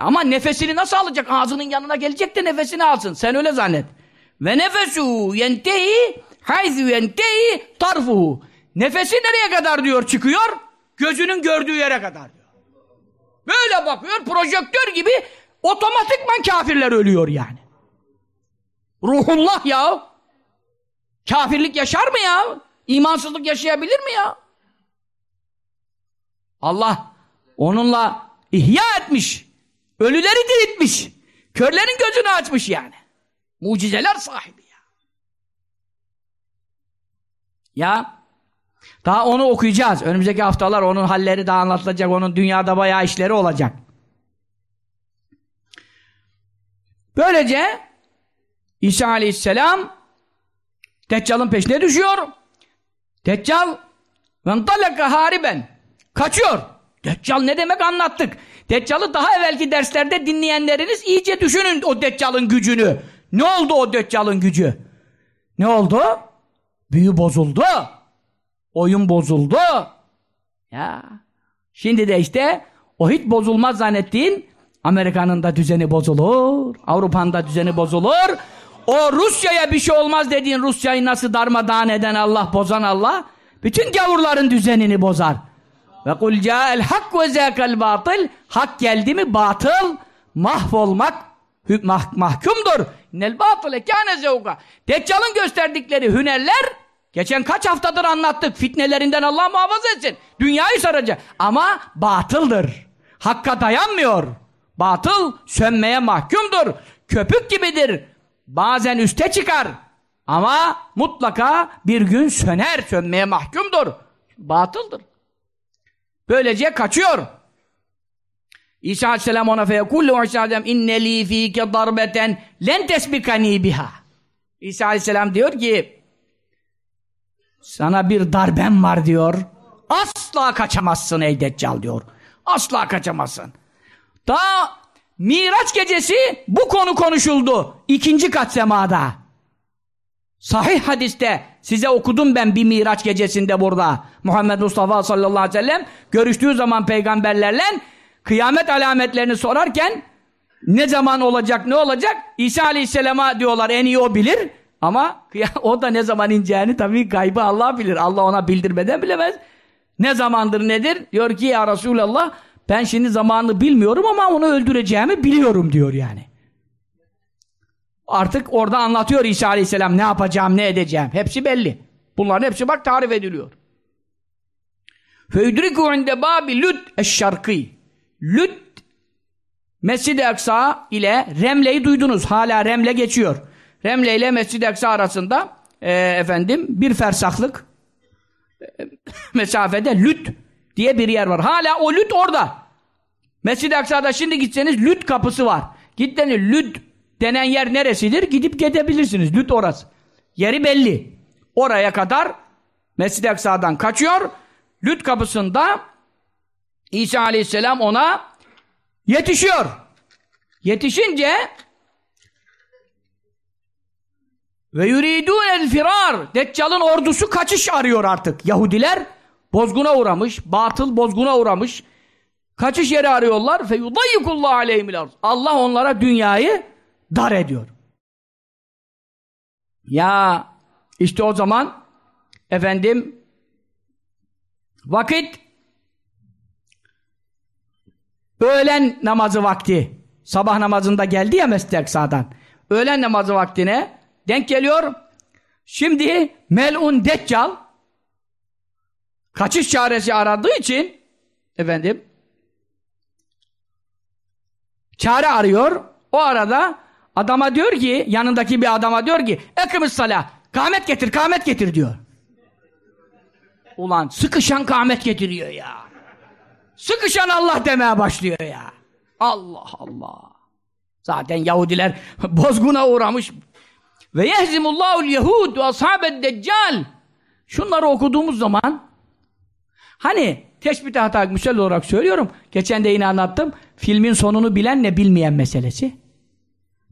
Ama nefesini nasıl alacak? Ağzının yanına gelecek de nefesini alsın. Sen öyle zannet. Ve nefesu yentehi hayzu yentehi tarfuhu. Nefesi nereye kadar diyor çıkıyor? Gözünün gördüğü yere kadar diyor. Böyle bakıyor projektör gibi otomatikman kafirler ölüyor yani. Ruhullah ya. Kafirlik yaşar mı ya? İmansızlık yaşayabilir mi ya? Allah onunla ihya etmiş. Ölüleri diriltmiş. Körlerin gözünü açmış yani. Mucizeler sahibi ya. Ya daha onu okuyacağız. Önümüzdeki haftalar onun halleri daha anlatılacak. Onun dünyada bayağı işleri olacak. Böylece İsa aleyhisselam Deccal'ın peşine düşüyor. Deccal ventalaka hariben kaçıyor. Deccal ne demek anlattık. Deccal'ı daha evvelki derslerde dinleyenleriniz iyice düşünün o Deccal'ın gücünü. Ne oldu o Deccal'ın gücü? Ne oldu? Büyü bozuldu. Oyun bozuldu. Ya. Şimdi de işte o hiç bozulmaz zannettiğin Amerika'nın da düzeni bozulur. Avrupa'nın da düzeni bozulur. O Rusya'ya bir şey olmaz dediğin Rusya'yı nasıl darmadağın eden Allah, bozan Allah bütün gavurların düzenini bozar. Ve kul ca'el hak ve zekal batıl. Hak geldi mi batıl mahvolmak mah mahkumdur. Nel batıle kâne zevka. Deccal'ın gösterdikleri hünerler geçen kaç haftadır anlattık. Fitnelerinden Allah muhafaza etsin. Dünyayı saracak. Ama batıldır. Hakka dayanmıyor. Batıl sönmeye mahkumdur. Köpük gibidir. Bazen üste çıkar. Ama mutlaka bir gün söner, sönmeye mahkumdur. Batıldır. Böylece kaçıyor. İsa aleyhisselam ona feyekullu aleyhisselam inne li fike darbeten len tesbikani biha. İsa aleyhisselam diyor ki sana bir darbem var diyor. Asla kaçamazsın ey Deccal diyor. Asla kaçamazsın. Daha Miraç gecesi bu konu konuşuldu. ikinci kat semada. Sahih hadiste size okudum ben bir Miraç gecesinde burada. Muhammed Mustafa sallallahu aleyhi ve sellem görüştüğü zaman peygamberlerle kıyamet alametlerini sorarken ne zaman olacak ne olacak İsa aleyhisselama diyorlar en iyi o bilir ama o da ne zaman ineceğini tabii gaybı Allah bilir. Allah ona bildirmeden bilemez. Ne zamandır nedir? Diyor ki ya Resulallah ben şimdi zamanını bilmiyorum ama onu öldüreceğimi biliyorum diyor yani. Artık orada anlatıyor İsa Aleyhisselam ne yapacağım ne edeceğim. Hepsi belli. Bunların hepsi bak tarif ediliyor. Feydriku inde babi lüt eşşarkî. Lüt Mescid-i Aksa ile Remle'yi duydunuz. Hala Remle geçiyor. Remle ile Mescid-i Aksa arasında e, efendim bir fersahlık e, mesafede Lüt diye bir yer var. Hala o Lüt orada. Mescid-i Aksa'da şimdi gitseniz Lüt kapısı var. Gitteniz Lüt denen yer neresidir? Gidip gidebilirsiniz. Lüt orası. Yeri belli. Oraya kadar Mescid-i Aksa'dan kaçıyor. Lüt kapısında İsa aleyhisselam ona yetişiyor. Yetişince ve yuridûnel firar Deccal'ın ordusu kaçış arıyor artık. Yahudiler bozguna uğramış, batıl bozguna uğramış. Kaçış yeri arıyorlar. Fe yudayyikullahu aleyhimil Allah onlara dünyayı dar ediyor. Ya işte o zaman efendim vakit öğlen namazı vakti sabah namazında geldi ya Mescid-i Aksa'dan öğlen namazı vaktine denk geliyor şimdi melun deccal kaçış çaresi aradığı için efendim çare arıyor o arada adama diyor ki yanındaki bir adama diyor ki ekimiz salah kâmet getir kâmet getir diyor ulan sıkışan kâmet getiriyor ya Sıkışan Allah demeye başlıyor ya. Allah Allah. Zaten Yahudiler bozguna uğramış. Ve yehzimullahul yehud ve ashabed deccal. Şunları okuduğumuz zaman hani teşbihte hata müsel olarak söylüyorum. Geçen de yine anlattım. Filmin sonunu bilenle bilmeyen meselesi.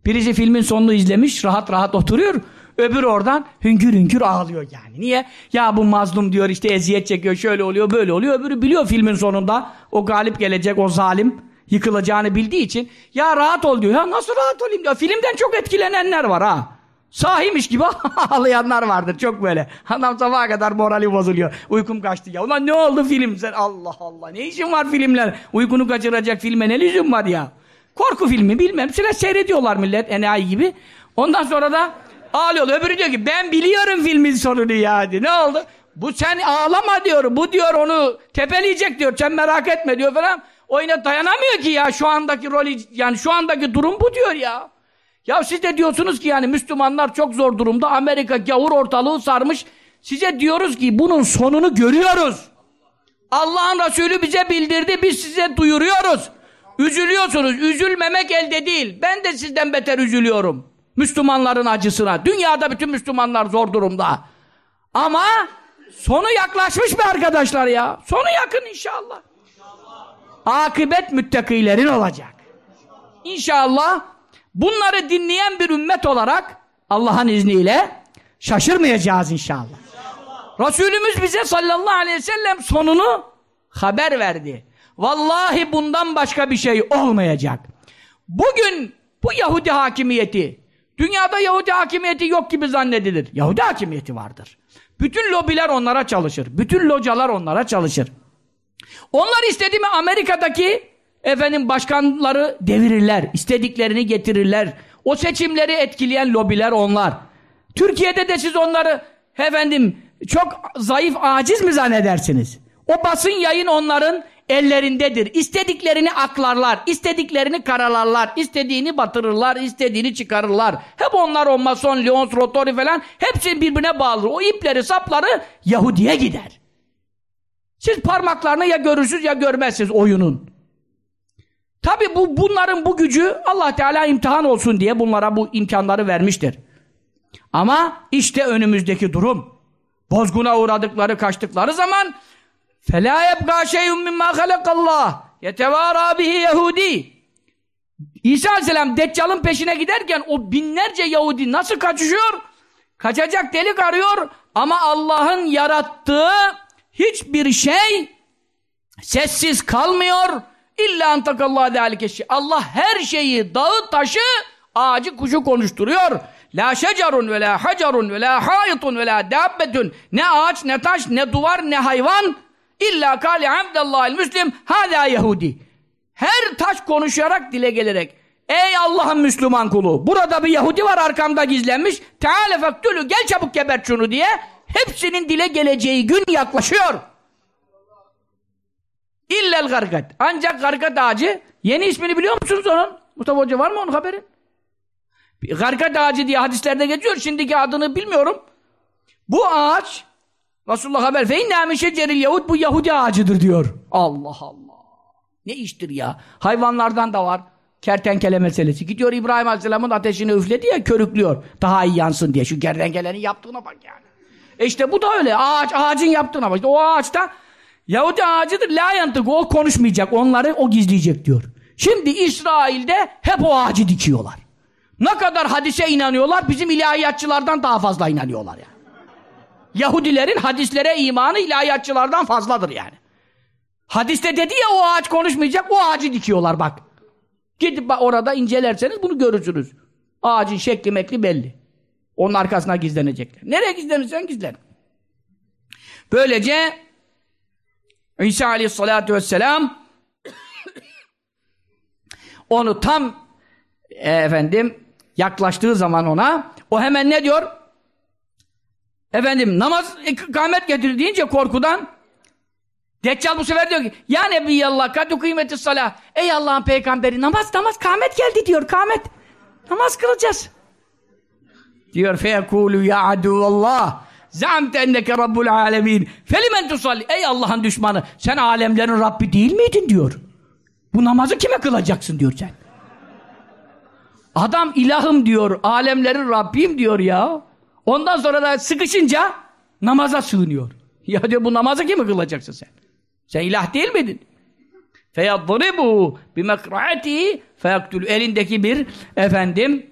Birisi filmin sonunu izlemiş, rahat rahat oturuyor. Öbür oradan hüngür hüngür ağlıyor yani. Niye? Ya bu mazlum diyor işte eziyet çekiyor, şöyle oluyor, böyle oluyor. Öbürü biliyor filmin sonunda o galip gelecek, o zalim yıkılacağını bildiği için ya rahat ol diyor. Ya nasıl rahat olayım diyor. Filmden çok etkilenenler var ha. Sahiymiş gibi ağlayanlar vardır çok böyle. Adam sabaha kadar morali bozuluyor. Uykum kaçtı ya. Ulan ne oldu film sen? Allah Allah. Ne işin var filmler? Uykunu kaçıracak filme ne lüzum var ya? Korku filmi bilmem. Süre seyrediyorlar millet enayi gibi. Ondan sonra da Ağlıyor. Öbürü diyor ki ben biliyorum filmin sonunu ya. Ne oldu? Bu sen ağlama diyor. Bu diyor onu tepeleyecek diyor. Sen merak etme diyor falan. O yine dayanamıyor ki ya şu andaki rolü yani şu andaki durum bu diyor ya. Ya siz de diyorsunuz ki yani Müslümanlar çok zor durumda. Amerika gavur ortalığı sarmış. Size diyoruz ki bunun sonunu görüyoruz. Allah'ın Resulü bize bildirdi. Biz size duyuruyoruz. Üzülüyorsunuz. Üzülmemek elde değil. Ben de sizden beter üzülüyorum. Müslümanların acısına. Dünyada bütün Müslümanlar zor durumda. Ama sonu yaklaşmış mı arkadaşlar ya? Sonu yakın inşallah. inşallah. Akıbet müttakilerin olacak. İnşallah bunları dinleyen bir ümmet olarak Allah'ın izniyle şaşırmayacağız inşallah. inşallah. Resulümüz bize sallallahu aleyhi ve sellem sonunu haber verdi. Vallahi bundan başka bir şey olmayacak. Bugün bu Yahudi hakimiyeti Dünyada Yahudi hakimiyeti yok gibi zannedilir. Yahudi hakimiyeti vardır. Bütün lobiler onlara çalışır. Bütün localar onlara çalışır. Onlar istedi mi Amerika'daki efendim başkanları devirirler. istediklerini getirirler. O seçimleri etkileyen lobiler onlar. Türkiye'de de siz onları efendim çok zayıf, aciz mi zannedersiniz? O basın yayın onların ellerindedir. İstediklerini aklarlar, istediklerini karalarlar, istediğini batırırlar, istediğini çıkarırlar. Hep onlar o mason, Leons, Rotori falan hepsi birbirine bağlı. O ipleri, sapları Yahudi'ye gider. Siz parmaklarını ya görürsünüz ya görmezsiniz oyunun. Tabi bu, bunların bu gücü Allah Teala imtihan olsun diye bunlara bu imkanları vermiştir. Ama işte önümüzdeki durum. Bozguna uğradıkları, kaçtıkları zaman فَلَا يَبْقَى شَيْءٌ مِمَّا خَلَقَ اللّٰهِ يَتَوَارَى بِهِ Yahudi. İsa Aleyhisselam Deccal'ın peşine giderken o binlerce Yahudi nasıl kaçışıyor? Kaçacak delik arıyor ama Allah'ın yarattığı hiçbir şey sessiz kalmıyor. İlla antakallahu zâlike Allah her şeyi, dağı, taşı, ağacı, kuşu konuşturuyor. La şecerun ve la hacerun ve la hayitun ve la dabbetun. Ne ağaç, ne taş, ne duvar, ne hayvan. İlla kâli hamdallahil müslim hâlâ Yahudi. Her taş konuşarak dile gelerek. Ey Allah'ın Müslüman kulu. Burada bir Yahudi var arkamda gizlenmiş. Teâle fektülü gel çabuk gebert şunu diye. Hepsinin dile geleceği gün yaklaşıyor. İllel gargat. Ancak gargat ağacı yeni ismini biliyor musunuz onun? Mustafa Hoca var mı onun haberi? Gargat ağacı diye hadislerde geçiyor. Şimdiki adını bilmiyorum. Bu ağaç Resulullah haber fe inna şeceril yahud bu Yahudi ağacıdır diyor. Allah Allah. Ne iştir ya? Hayvanlardan da var. Kertenkele meselesi. Gidiyor İbrahim Aleyhisselam'ın ateşini üfledi ya körüklüyor. Daha iyi yansın diye. Şu kertenkelenin yaptığına bak yani. E işte bu da öyle. Ağaç, ağacın yaptığına bak. İşte o ağaçta Yahudi ağacıdır. La yantık. O konuşmayacak. Onları o gizleyecek diyor. Şimdi İsrail'de hep o ağacı dikiyorlar. Ne kadar hadise inanıyorlar bizim ilahiyatçılardan daha fazla inanıyorlar yani. Yahudilerin hadislere imanı ilahiyatçılardan fazladır yani. Hadiste dedi ya o ağaç konuşmayacak o ağacı dikiyorlar bak. Gidip orada incelerseniz bunu görürsünüz. Ağacın şekli mekli belli. Onun arkasına gizlenecekler. Nereye gizlenirsen gizlen. Böylece İsa aleyhissalatü vesselam onu tam e, efendim yaklaştığı zaman ona o hemen ne diyor? Efendim namaz ikamet getir deyince korkudan Deccal bu sefer diyor ki Ya Nebiyallah kadu kıymeti salah Ey Allah'ın peygamberi namaz namaz kâmet geldi diyor kâmet Namaz kılacağız. Diyor feyekûlü ya aduvallah Zamte enneke rabbul alemin Felimen tusalli Ey Allah'ın düşmanı sen alemlerin Rabbi değil miydin diyor. Bu namazı kime kılacaksın diyor sen. Adam ilahım diyor, alemlerin Rabbim diyor ya. Ondan sonra da sıkışınca namaza sığınıyor. Ya diyor bu namazı kimi kılacaksın sen? Sen ilah değil miydin? فَيَضْرِبُ بِمَكْرَعَتِهِ فَيَقْتُلُ Elindeki bir efendim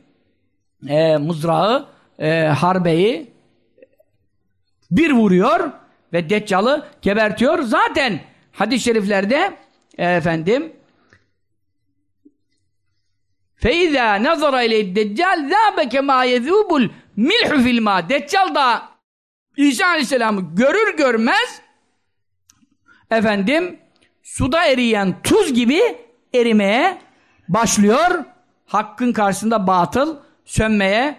e, mızrağı, e, harbeyi bir vuruyor ve Deccal'ı gebertiyor. Zaten hadis-i şeriflerde e, efendim فَاِذَا نَظَرَ اِلَيْهِ الدَّجَّالِ ذَابَ كَمَا يَذُوبُ الْمِلْحُ فِي الْمَا Deccal da İsa Aleyhisselam'ı görür görmez efendim suda eriyen tuz gibi erimeye başlıyor. Hakkın karşısında batıl sönmeye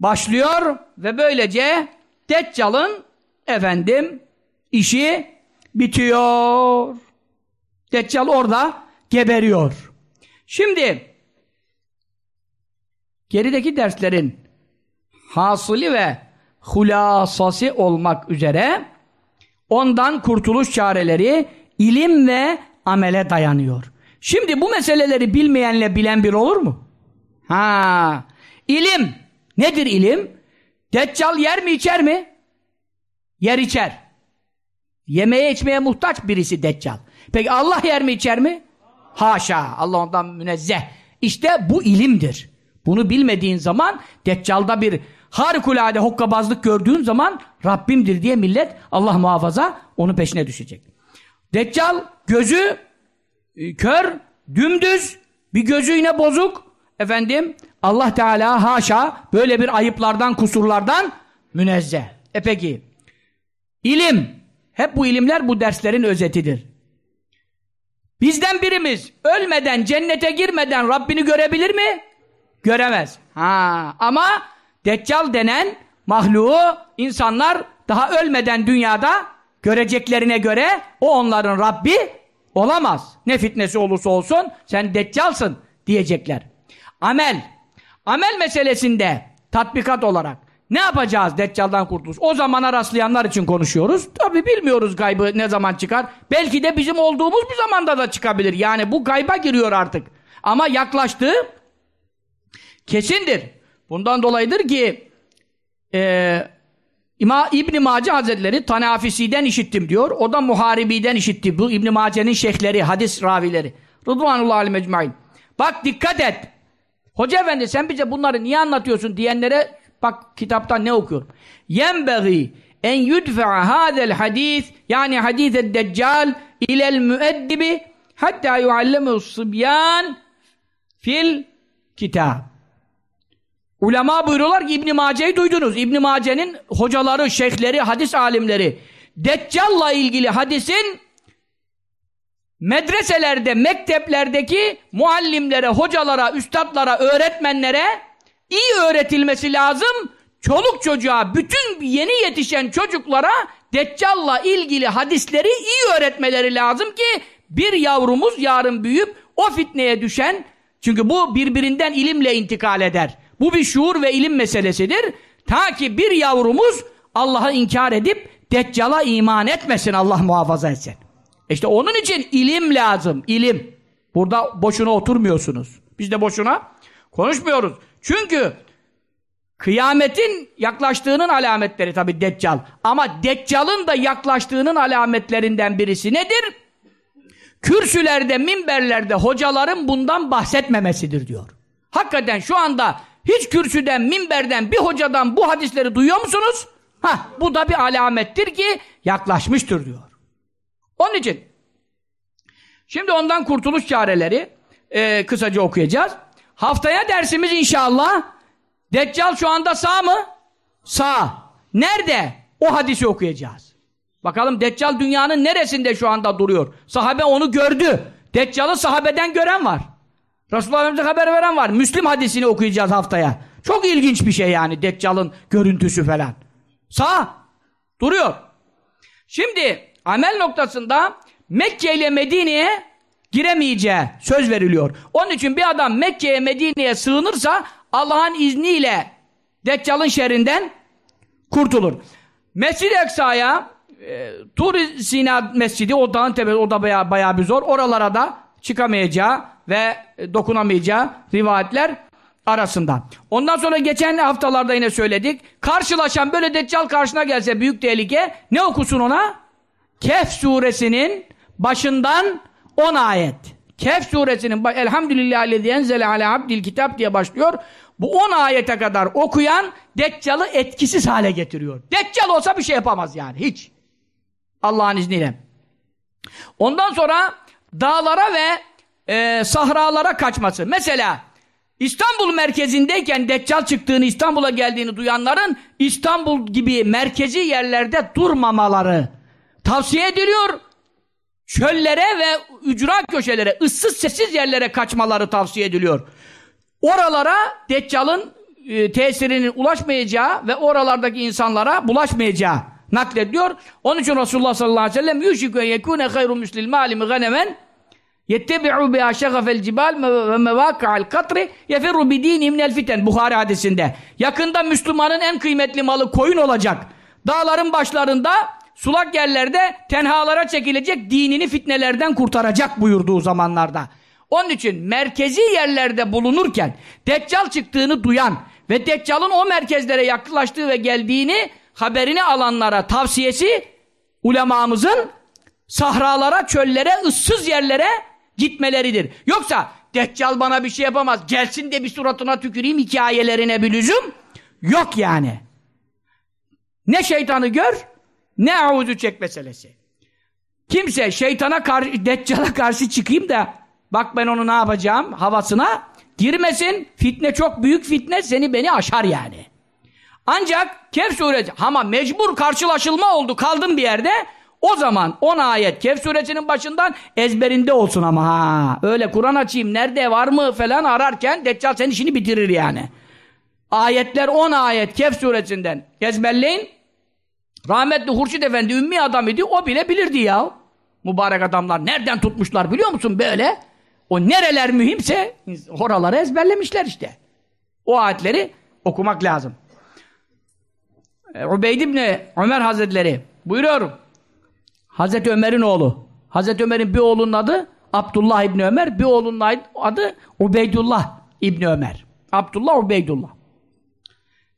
başlıyor ve böylece Deccal'ın efendim işi bitiyor. Deccal orada geberiyor. Şimdi gerideki derslerin hasılı ve hulasası olmak üzere ondan kurtuluş çareleri ilim ve amele dayanıyor. Şimdi bu meseleleri bilmeyenle bilen bir olur mu? Ha, ilim. Nedir ilim? Deccal yer mi içer mi? Yer içer. Yemeye içmeye muhtaç birisi Deccal. Peki Allah yer mi içer mi? Haşa. Allah ondan münezzeh. İşte bu ilimdir. Bunu bilmediğin zaman Deccal'da bir harikulade hokkabazlık gördüğün zaman Rabbimdir diye millet Allah muhafaza onun peşine düşecek. Deccal gözü e, kör, dümdüz, bir gözü yine bozuk. Efendim Allah Teala haşa böyle bir ayıplardan, kusurlardan münezzeh. E peki ilim, hep bu ilimler bu derslerin özetidir. Bizden birimiz ölmeden, cennete girmeden Rabbini görebilir mi? Göremez. Ha, ama Deccal denen mahluğu insanlar daha ölmeden dünyada göreceklerine göre o onların Rabbi Olamaz. Ne fitnesi olursa olsun sen deccalsın diyecekler. Amel. Amel meselesinde tatbikat olarak ne yapacağız Deccal'dan kurtuluş? O zamana rastlayanlar için konuşuyoruz. Tabi bilmiyoruz gaybı ne zaman çıkar. Belki de bizim olduğumuz bir zamanda da çıkabilir. Yani bu gayba giriyor artık. Ama yaklaştığı kesindir. Bundan dolayıdır ki e, İma, İbn-i Mace Hazretleri Tanafisi'den işittim diyor. O da Muharibi'den işitti. Bu İbn-i Mace'nin şeyhleri, hadis ravileri. Rıdvanullah alim ecmain. Bak dikkat et. Hoca efendi sen bize bunları niye anlatıyorsun diyenlere bak kitaptan ne okuyorum. Yenbeği en yudfe'a hadel hadis yani hadis-i deccal ilel müeddibi hatta yuallemu sıbyan fil kitab. Ulema buyuruyorlar ki İbn Mace'yi duydunuz. İbn Mace'nin hocaları, şeyhleri, hadis alimleri Deccal'la ilgili hadisin medreselerde, mekteplerdeki muallimlere, hocalara, üstadlara, öğretmenlere iyi öğretilmesi lazım. Çoluk çocuğa, bütün yeni yetişen çocuklara Deccal'la ilgili hadisleri iyi öğretmeleri lazım ki bir yavrumuz yarın büyüyüp o fitneye düşen çünkü bu birbirinden ilimle intikal eder. Bu bir şuur ve ilim meselesidir. Ta ki bir yavrumuz Allah'ı inkar edip Deccal'a iman etmesin Allah muhafaza etsin. İşte onun için ilim lazım, ilim. Burada boşuna oturmuyorsunuz. Biz de boşuna konuşmuyoruz. Çünkü kıyametin yaklaştığının alametleri tabi Deccal. Ama Deccal'ın da yaklaştığının alametlerinden birisi nedir? Kürsülerde, minberlerde hocaların bundan bahsetmemesidir diyor. Hakikaten şu anda hiç kürsüden, minberden, bir hocadan bu hadisleri duyuyor musunuz? Ha, bu da bir alamettir ki yaklaşmıştır diyor. Onun için şimdi ondan kurtuluş çareleri e, kısaca okuyacağız. Haftaya dersimiz inşallah Deccal şu anda sağ mı? Sağ. Nerede? O hadisi okuyacağız. Bakalım Deccal dünyanın neresinde şu anda duruyor? Sahabe onu gördü. Deccal'ı sahabeden gören var. Resulullah Efendimiz'e haber veren var. Müslim hadisini okuyacağız haftaya. Çok ilginç bir şey yani Deccal'ın görüntüsü falan. Sağ. Duruyor. Şimdi amel noktasında Mekke ile Medine'ye giremeyeceği söz veriliyor. Onun için bir adam Mekke'ye Medine'ye sığınırsa Allah'ın izniyle Deccal'ın şerrinden kurtulur. Mescid-i Eksa'ya e, Tur Sina Mescidi o dağın tepesi o da bayağı, bayağı bir zor. Oralara da çıkamayacağı ve dokunamayacağı rivayetler arasında. Ondan sonra geçen haftalarda yine söyledik. Karşılaşan böyle deccal karşına gelse büyük tehlike ne okusun ona? Kehf suresinin başından 10 ayet. Kehf suresinin Elhamdülillahillezî enzele ala abdil kitap diye başlıyor. Bu 10 ayete kadar okuyan Deccal'ı etkisiz hale getiriyor. Deccal olsa bir şey yapamaz yani hiç. Allah'ın izniyle. Ondan sonra dağlara ve e, sahralara kaçması. Mesela İstanbul merkezindeyken Deccal çıktığını, İstanbul'a geldiğini duyanların İstanbul gibi merkezi yerlerde durmamaları tavsiye ediliyor. Çöllere ve ücra köşelere, ıssız sessiz yerlere kaçmaları tavsiye ediliyor. Oralara Deccal'ın e, tesirinin ulaşmayacağı ve oralardaki insanlara bulaşmayacağı naklediyor. Onun için Resulullah sallallahu aleyhi ve sellem yuşikü yekûne hayrun müslil malimi ganemen yettebi'u biha şegafel cibal ve mevâka'al katri yefirru bidîni minel fiten Buhari hadisinde. Yakında Müslümanın en kıymetli malı koyun olacak. Dağların başlarında sulak yerlerde tenhalara çekilecek dinini fitnelerden kurtaracak buyurduğu zamanlarda. Onun için merkezi yerlerde bulunurken Deccal çıktığını duyan ve Deccal'ın o merkezlere yaklaştığı ve geldiğini haberini alanlara tavsiyesi ulemamızın sahralara, çöllere, ıssız yerlere gitmeleridir. Yoksa Deccal bana bir şey yapamaz, gelsin de bir suratına tüküreyim hikayelerine bir lüzum yok yani. Ne şeytanı gör, ne avuzu çek meselesi. Kimse şeytana karşı, Deccal'a karşı çıkayım da bak ben onu ne yapacağım havasına girmesin. Fitne çok büyük fitne seni beni aşar yani. Ancak Kehf suresi ama mecbur karşılaşılma oldu kaldım bir yerde o zaman 10 ayet Kehf suresinin başından ezberinde olsun ama ha. Öyle Kur'an açayım nerede var mı falan ararken Deccal senin işini bitirir yani. Ayetler 10 ayet Kehf suresinden ezberleyin. Rahmetli Hurşit Efendi ümmi adam idi o bile bilirdi ya. mübarek adamlar nereden tutmuşlar biliyor musun böyle? O nereler mühimse oraları ezberlemişler işte. O ayetleri okumak lazım. E, Ubeyd ibn Ömer Hazretleri buyuruyorum. Hazreti Ömer'in oğlu. Hazreti Ömer'in bir oğlunun adı Abdullah İbni Ömer, bir oğlunun adı Ubeydullah İbni Ömer. Abdullah Ubeydullah.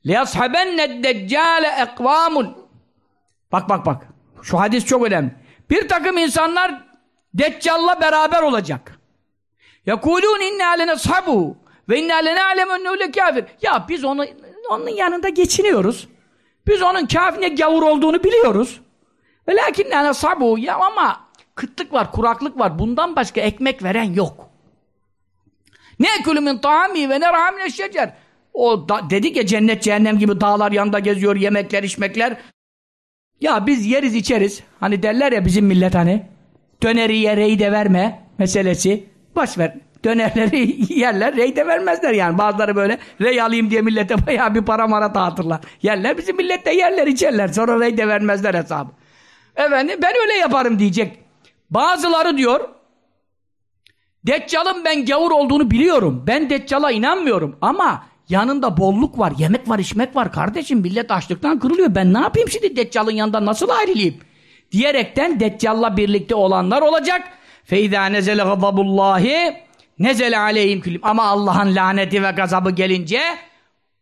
لِيَصْحَبَنَّ الدَّجَّالَ اَقْوَامٌ Bak bak bak. Şu hadis çok önemli. Bir takım insanlar Deccal'la beraber olacak. Yekulûn inna leneshabu ve inna lenâlem ennûle kafir. Ya biz onu, onun yanında geçiniyoruz. Biz onun kafirine gavur olduğunu biliyoruz. Ve lakin leneshabu ya ama kıtlık var, kuraklık var. Bundan başka ekmek veren yok. Ne ekulü min taami ve ne rahamine şecer. O da, dedi ki cennet cehennem gibi dağlar yanında geziyor, yemekler, içmekler. Ya biz yeriz içeriz. Hani derler ya bizim millet hani. Döneri ye, reyi de verme meselesi. Baş ver. Dönerleri yerler, rey de vermezler yani. Bazıları böyle rey alayım diye millete bayağı bir para mara dağıtırlar. Yerler, bizim millet de yerler, içerler. Sonra rey de vermezler hesabı. Efendim ben öyle yaparım diyecek. Bazıları diyor Deccal'ın ben gavur olduğunu biliyorum. Ben Deccal'a inanmıyorum ama yanında bolluk var, yemek var, içmek var. Kardeşim millet açlıktan kırılıyor. Ben ne yapayım şimdi Deccal'ın yanında nasıl ayrılayım? Diyerekten Deccal'la birlikte olanlar olacak. Feyda nezele gadabullahi nezele aleyhim külim. Ama Allah'ın laneti ve gazabı gelince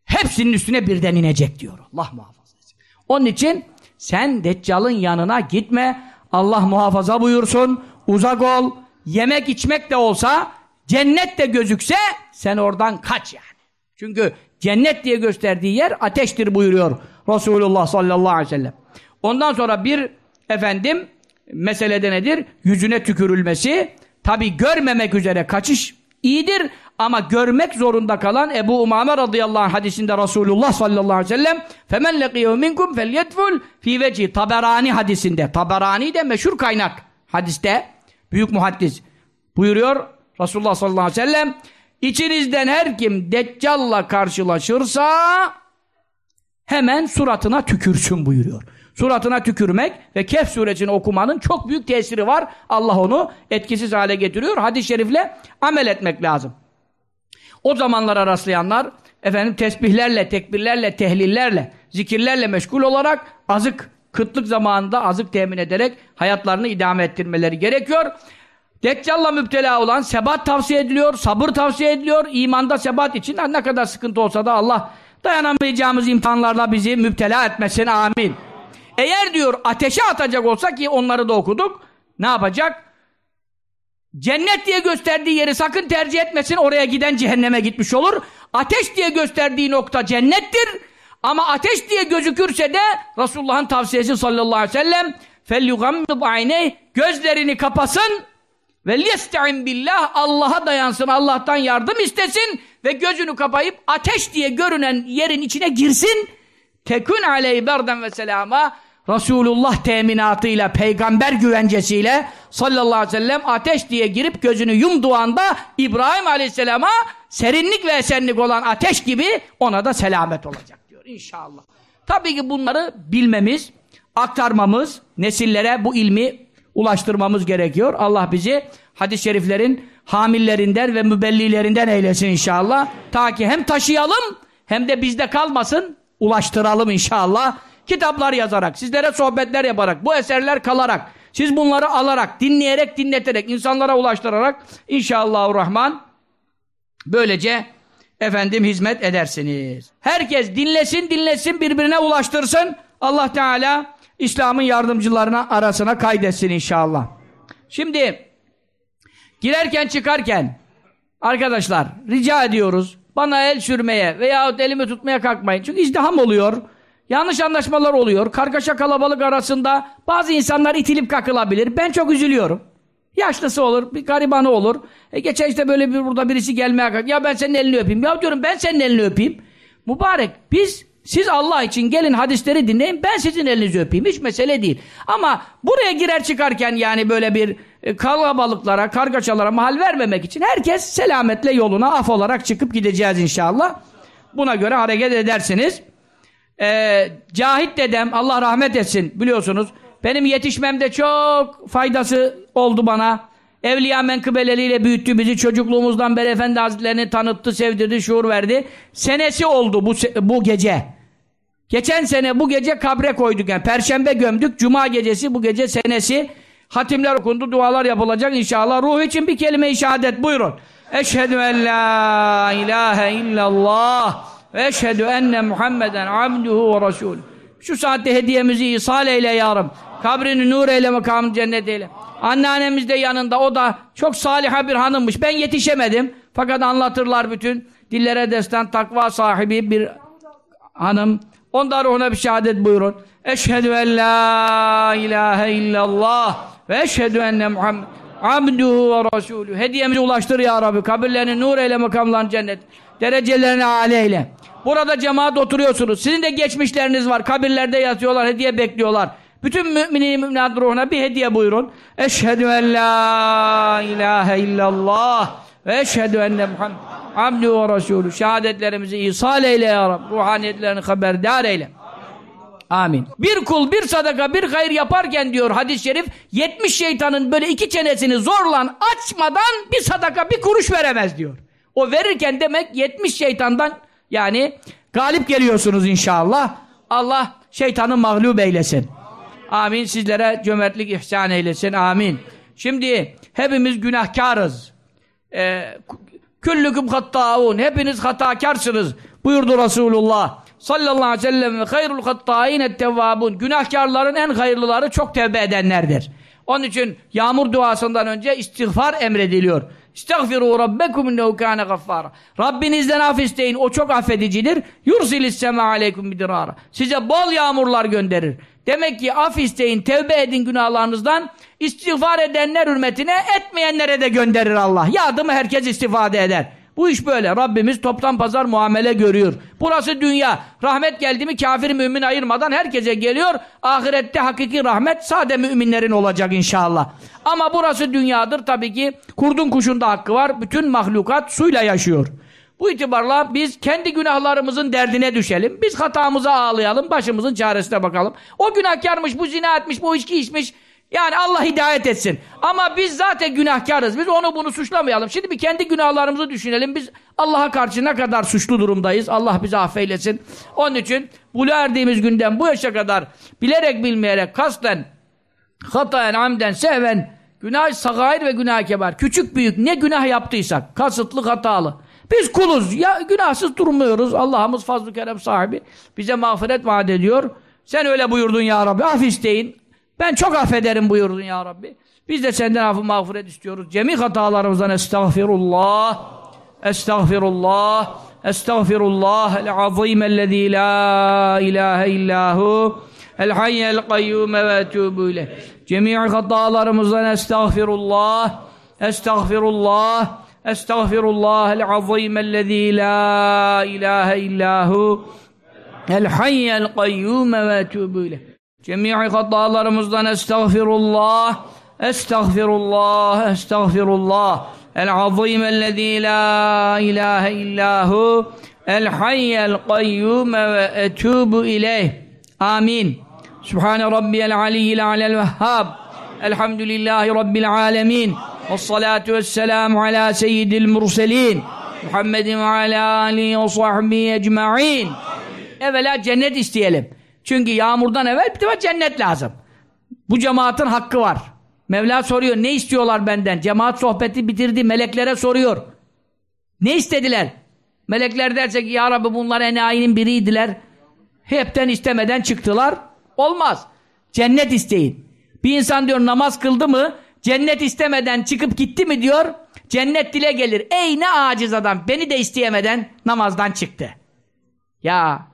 hepsinin üstüne birden inecek diyor. Allah muhafaza etsin. Onun için sen Deccal'ın yanına gitme. Allah muhafaza buyursun. Uzak ol. Yemek içmek de olsa cennet de gözükse sen oradan kaç yani. Çünkü cennet diye gösterdiği yer ateştir buyuruyor Resulullah sallallahu aleyhi ve sellem. Ondan sonra bir efendim meselede nedir? Yüzüne tükürülmesi. Tabi görmemek üzere kaçış iyidir ama görmek zorunda kalan Ebu Umame radıyallahu anh hadisinde Resulullah sallallahu aleyhi ve sellem فَمَنْ لَقِيهُ مِنْكُمْ فَلْيَدْفُلْ ف۪ي veci Taberani hadisinde. Taberani de meşhur kaynak hadiste. Büyük muhaddis buyuruyor Resulullah sallallahu aleyhi ve sellem İçinizden her kim Deccal'la karşılaşırsa hemen suratına tükürsün buyuruyor. Suratına tükürmek ve Kehf suresini okumanın çok büyük tesiri var. Allah onu etkisiz hale getiriyor. Hadis-i şerifle amel etmek lazım. O zamanlara rastlayanlar efendim tesbihlerle, tekbirlerle, tehlillerle, zikirlerle meşgul olarak azık, kıtlık zamanında azık temin ederek hayatlarını idame ettirmeleri gerekiyor. Deccal'la müptela olan sebat tavsiye ediliyor, sabır tavsiye ediliyor. imanda sebat için ne kadar sıkıntı olsa da Allah dayanamayacağımız imtihanlarla bizi müptela etmesin. Amin. Eğer diyor ateşe atacak olsa ki onları da okuduk, ne yapacak? Cennet diye gösterdiği yeri sakın tercih etmesin, oraya giden cehenneme gitmiş olur. Ateş diye gösterdiği nokta cennettir. Ama ateş diye gözükürse de Resulullah'ın tavsiyesi sallallahu aleyhi ve sellem فَلْيُغَمِّضْ عَيْنَيْهِ Gözlerini kapasın ve liyesta'in billah Allah'a dayansın, Allah'tan yardım istesin ve gözünü kapayıp ateş diye görünen yerin içine girsin. Tekün aleyhi berden ve selama Resulullah teminatıyla, peygamber güvencesiyle sallallahu aleyhi ve sellem ateş diye girip gözünü yumduğu anda İbrahim aleyhisselama serinlik ve esenlik olan ateş gibi ona da selamet olacak diyor inşallah. Tabii ki bunları bilmemiz, aktarmamız, nesillere bu ilmi ulaştırmamız gerekiyor. Allah bizi hadis-i şeriflerin hamillerinden ve mübellilerinden eylesin inşallah. Ta ki hem taşıyalım hem de bizde kalmasın, ulaştıralım inşallah kitaplar yazarak, sizlere sohbetler yaparak, bu eserler kalarak, siz bunları alarak, dinleyerek, dinleterek, insanlara ulaştırarak inşallahurrahman böylece efendim hizmet edersiniz. Herkes dinlesin, dinlesin, birbirine ulaştırsın. Allah Teala İslam'ın yardımcılarına arasına kaydetsin inşallah. Şimdi girerken çıkarken arkadaşlar rica ediyoruz bana el sürmeye veyahut elimi tutmaya kalkmayın. Çünkü izdiham oluyor. Yanlış anlaşmalar oluyor. Kargaşa kalabalık arasında bazı insanlar itilip kakılabilir. Ben çok üzülüyorum. Yaşlısı olur, bir garibanı olur. E geçen işte böyle bir burada birisi gelmeye kalk. Ya ben senin elini öpeyim. Ya diyorum ben senin elini öpeyim. Mübarek biz siz Allah için gelin hadisleri dinleyin ben sizin elinizi öpeyim. Hiç mesele değil. Ama buraya girer çıkarken yani böyle bir e, kalabalıklara, kargaşalara mahal vermemek için herkes selametle yoluna af olarak çıkıp gideceğiz inşallah. Buna göre hareket edersiniz. Ee, Cahit dedem Allah rahmet etsin biliyorsunuz Benim yetişmemde çok faydası oldu bana. Evliya menkıbeleriyle büyüttü bizi. Çocukluğumuzdan beri Efendi Hazretlerini tanıttı, sevdirdi, şuur verdi. Senesi oldu bu, bu gece. Geçen sene bu gece kabre koyduk yani. Perşembe gömdük. Cuma gecesi bu gece senesi. Hatimler okundu, dualar yapılacak inşallah. Ruh için bir kelime-i şehadet buyurun. Eşhedü en la ilahe illallah ve eşhedü enne Muhammeden abduhu ve resulü. Şu saatte hediyemizi ihsal eyle ya Rabbi. Kabrini nur eyle, makamını cennet eyle. Anneannemiz de yanında, o da çok saliha bir hanımmış. Ben yetişemedim. Fakat anlatırlar bütün. Dillere destan, takva sahibi bir hanım. Ondan ruhuna bir şehadet buyurun. Eşhedü en la ilahe illallah ve eşhedü enne Muhammed abduhu ve resulü. Hediyemizi ulaştır ya Rabbi. Kabirlerini nur eyle, makamlarını cennet. Derecelerini âle. Burada cemaat oturuyorsunuz. Sizin de geçmişleriniz var. Kabirlerde yatıyorlar, hediye bekliyorlar. Bütün müminin müminat ruhuna bir hediye buyurun. Eşhedü en la ilahe illallah ve eşhedü enne Muhammed abdü ve resulü. Şehadetlerimizi ihsal eyle ya Rabbi. Ruhaniyetlerini haberdar eyle. Amin. Bir kul bir sadaka bir hayır yaparken diyor hadis-i şerif 70 şeytanın böyle iki çenesini zorlan açmadan bir sadaka bir kuruş veremez diyor. O verirken demek 70 şeytandan yani galip geliyorsunuz inşallah. Allah şeytanı mağlup eylesin. Amin. Sizlere cömertlik ihsan eylesin. Amin. Şimdi hepimiz günahkarız. Ee, Küllüküm hattâun. Hepiniz hatakarsınız. Buyurdu Resulullah. Sallallahu aleyhi ve sellem ve hayrul hattâin tevvâbun. Günahkarların en hayırlıları çok tevbe edenlerdir. Onun için yağmur duasından önce istiğfar emrediliyor. İstagfiru rabbekum innehu kâne gaffâra. Rabbinizden af isteyin. O çok affedicidir. Yursilis sema aleykum bidirâra. Size bol yağmurlar gönderir. Demek ki af isteyin, tevbe edin günahlarınızdan. İstiğfar edenler hürmetine etmeyenlere de gönderir Allah. Yardımı herkes istifade eder. Bu iş böyle. Rabbimiz toptan pazar muamele görüyor. Burası dünya. Rahmet geldi mi kafir mümin ayırmadan herkese geliyor. Ahirette hakiki rahmet sade müminlerin olacak inşallah. Ama burası dünyadır tabii ki. Kurdun kuşun da hakkı var. Bütün mahlukat suyla yaşıyor. Bu itibarla biz kendi günahlarımızın derdine düşelim. Biz hatamıza ağlayalım, başımızın çaresine bakalım. O günahkarmış, bu zina etmiş, bu içki içmiş. Yani Allah hidayet etsin. Ama biz zaten günahkarız. Biz onu bunu suçlamayalım. Şimdi bir kendi günahlarımızı düşünelim. Biz Allah'a karşı ne kadar suçlu durumdayız. Allah bizi affeylesin. Onun için bu erdiğimiz günden bu yaşa kadar bilerek bilmeyerek kasten hatayen amden seven günah sagair ve günah kebar. Küçük büyük ne günah yaptıysak kasıtlı hatalı. Biz kuluz. Ya günahsız durmuyoruz. Allah'ımız fazl-ı kerem sahibi. Bize mağfiret vaat ediyor. Sen öyle buyurdun ya Rabbi. Af isteyin. Ben çok affederim buyurdun ya Rabbi. Biz de senden affı mağfiret istiyoruz. Cemi hatalarımızdan estağfirullah. Estağfirullah. Estağfirullah el-azim ellezî la ilahe illahu el hayyel kayyume ve etûbü ileyh. Cemi hatalarımızdan estağfirullah. Estağfirullah. Estağfirullah el-azim ellezî la ilahe illahu el hayyel kayyume ve etûbü ileyh. Cemii hatalarımızdan estağfirullah, estağfirullah, estağfirullah. El-azim ellezî la ilahe illahu, el-hayyel kayyume ve etûbu ileyh. Amin. Sübhane rabbiyel aliyyil alel vehhab. Elhamdülillahi rabbil alemin. Vessalatu vesselamu ala seyyidil murselin. Muhammedin ve ala alihi ve sahbihi ecma'in. Evvela cennet isteyelim. Çünkü yağmurdan evvel bir defa cennet lazım. Bu cemaatin hakkı var. Mevla soruyor ne istiyorlar benden? Cemaat sohbeti bitirdi meleklere soruyor. Ne istediler? Melekler derse ki ya Rabbi bunlar enayinin biriydiler. Hepten istemeden çıktılar. Olmaz. Cennet isteyin. Bir insan diyor namaz kıldı mı cennet istemeden çıkıp gitti mi diyor cennet dile gelir. Ey ne aciz adam beni de isteyemeden namazdan çıktı. Ya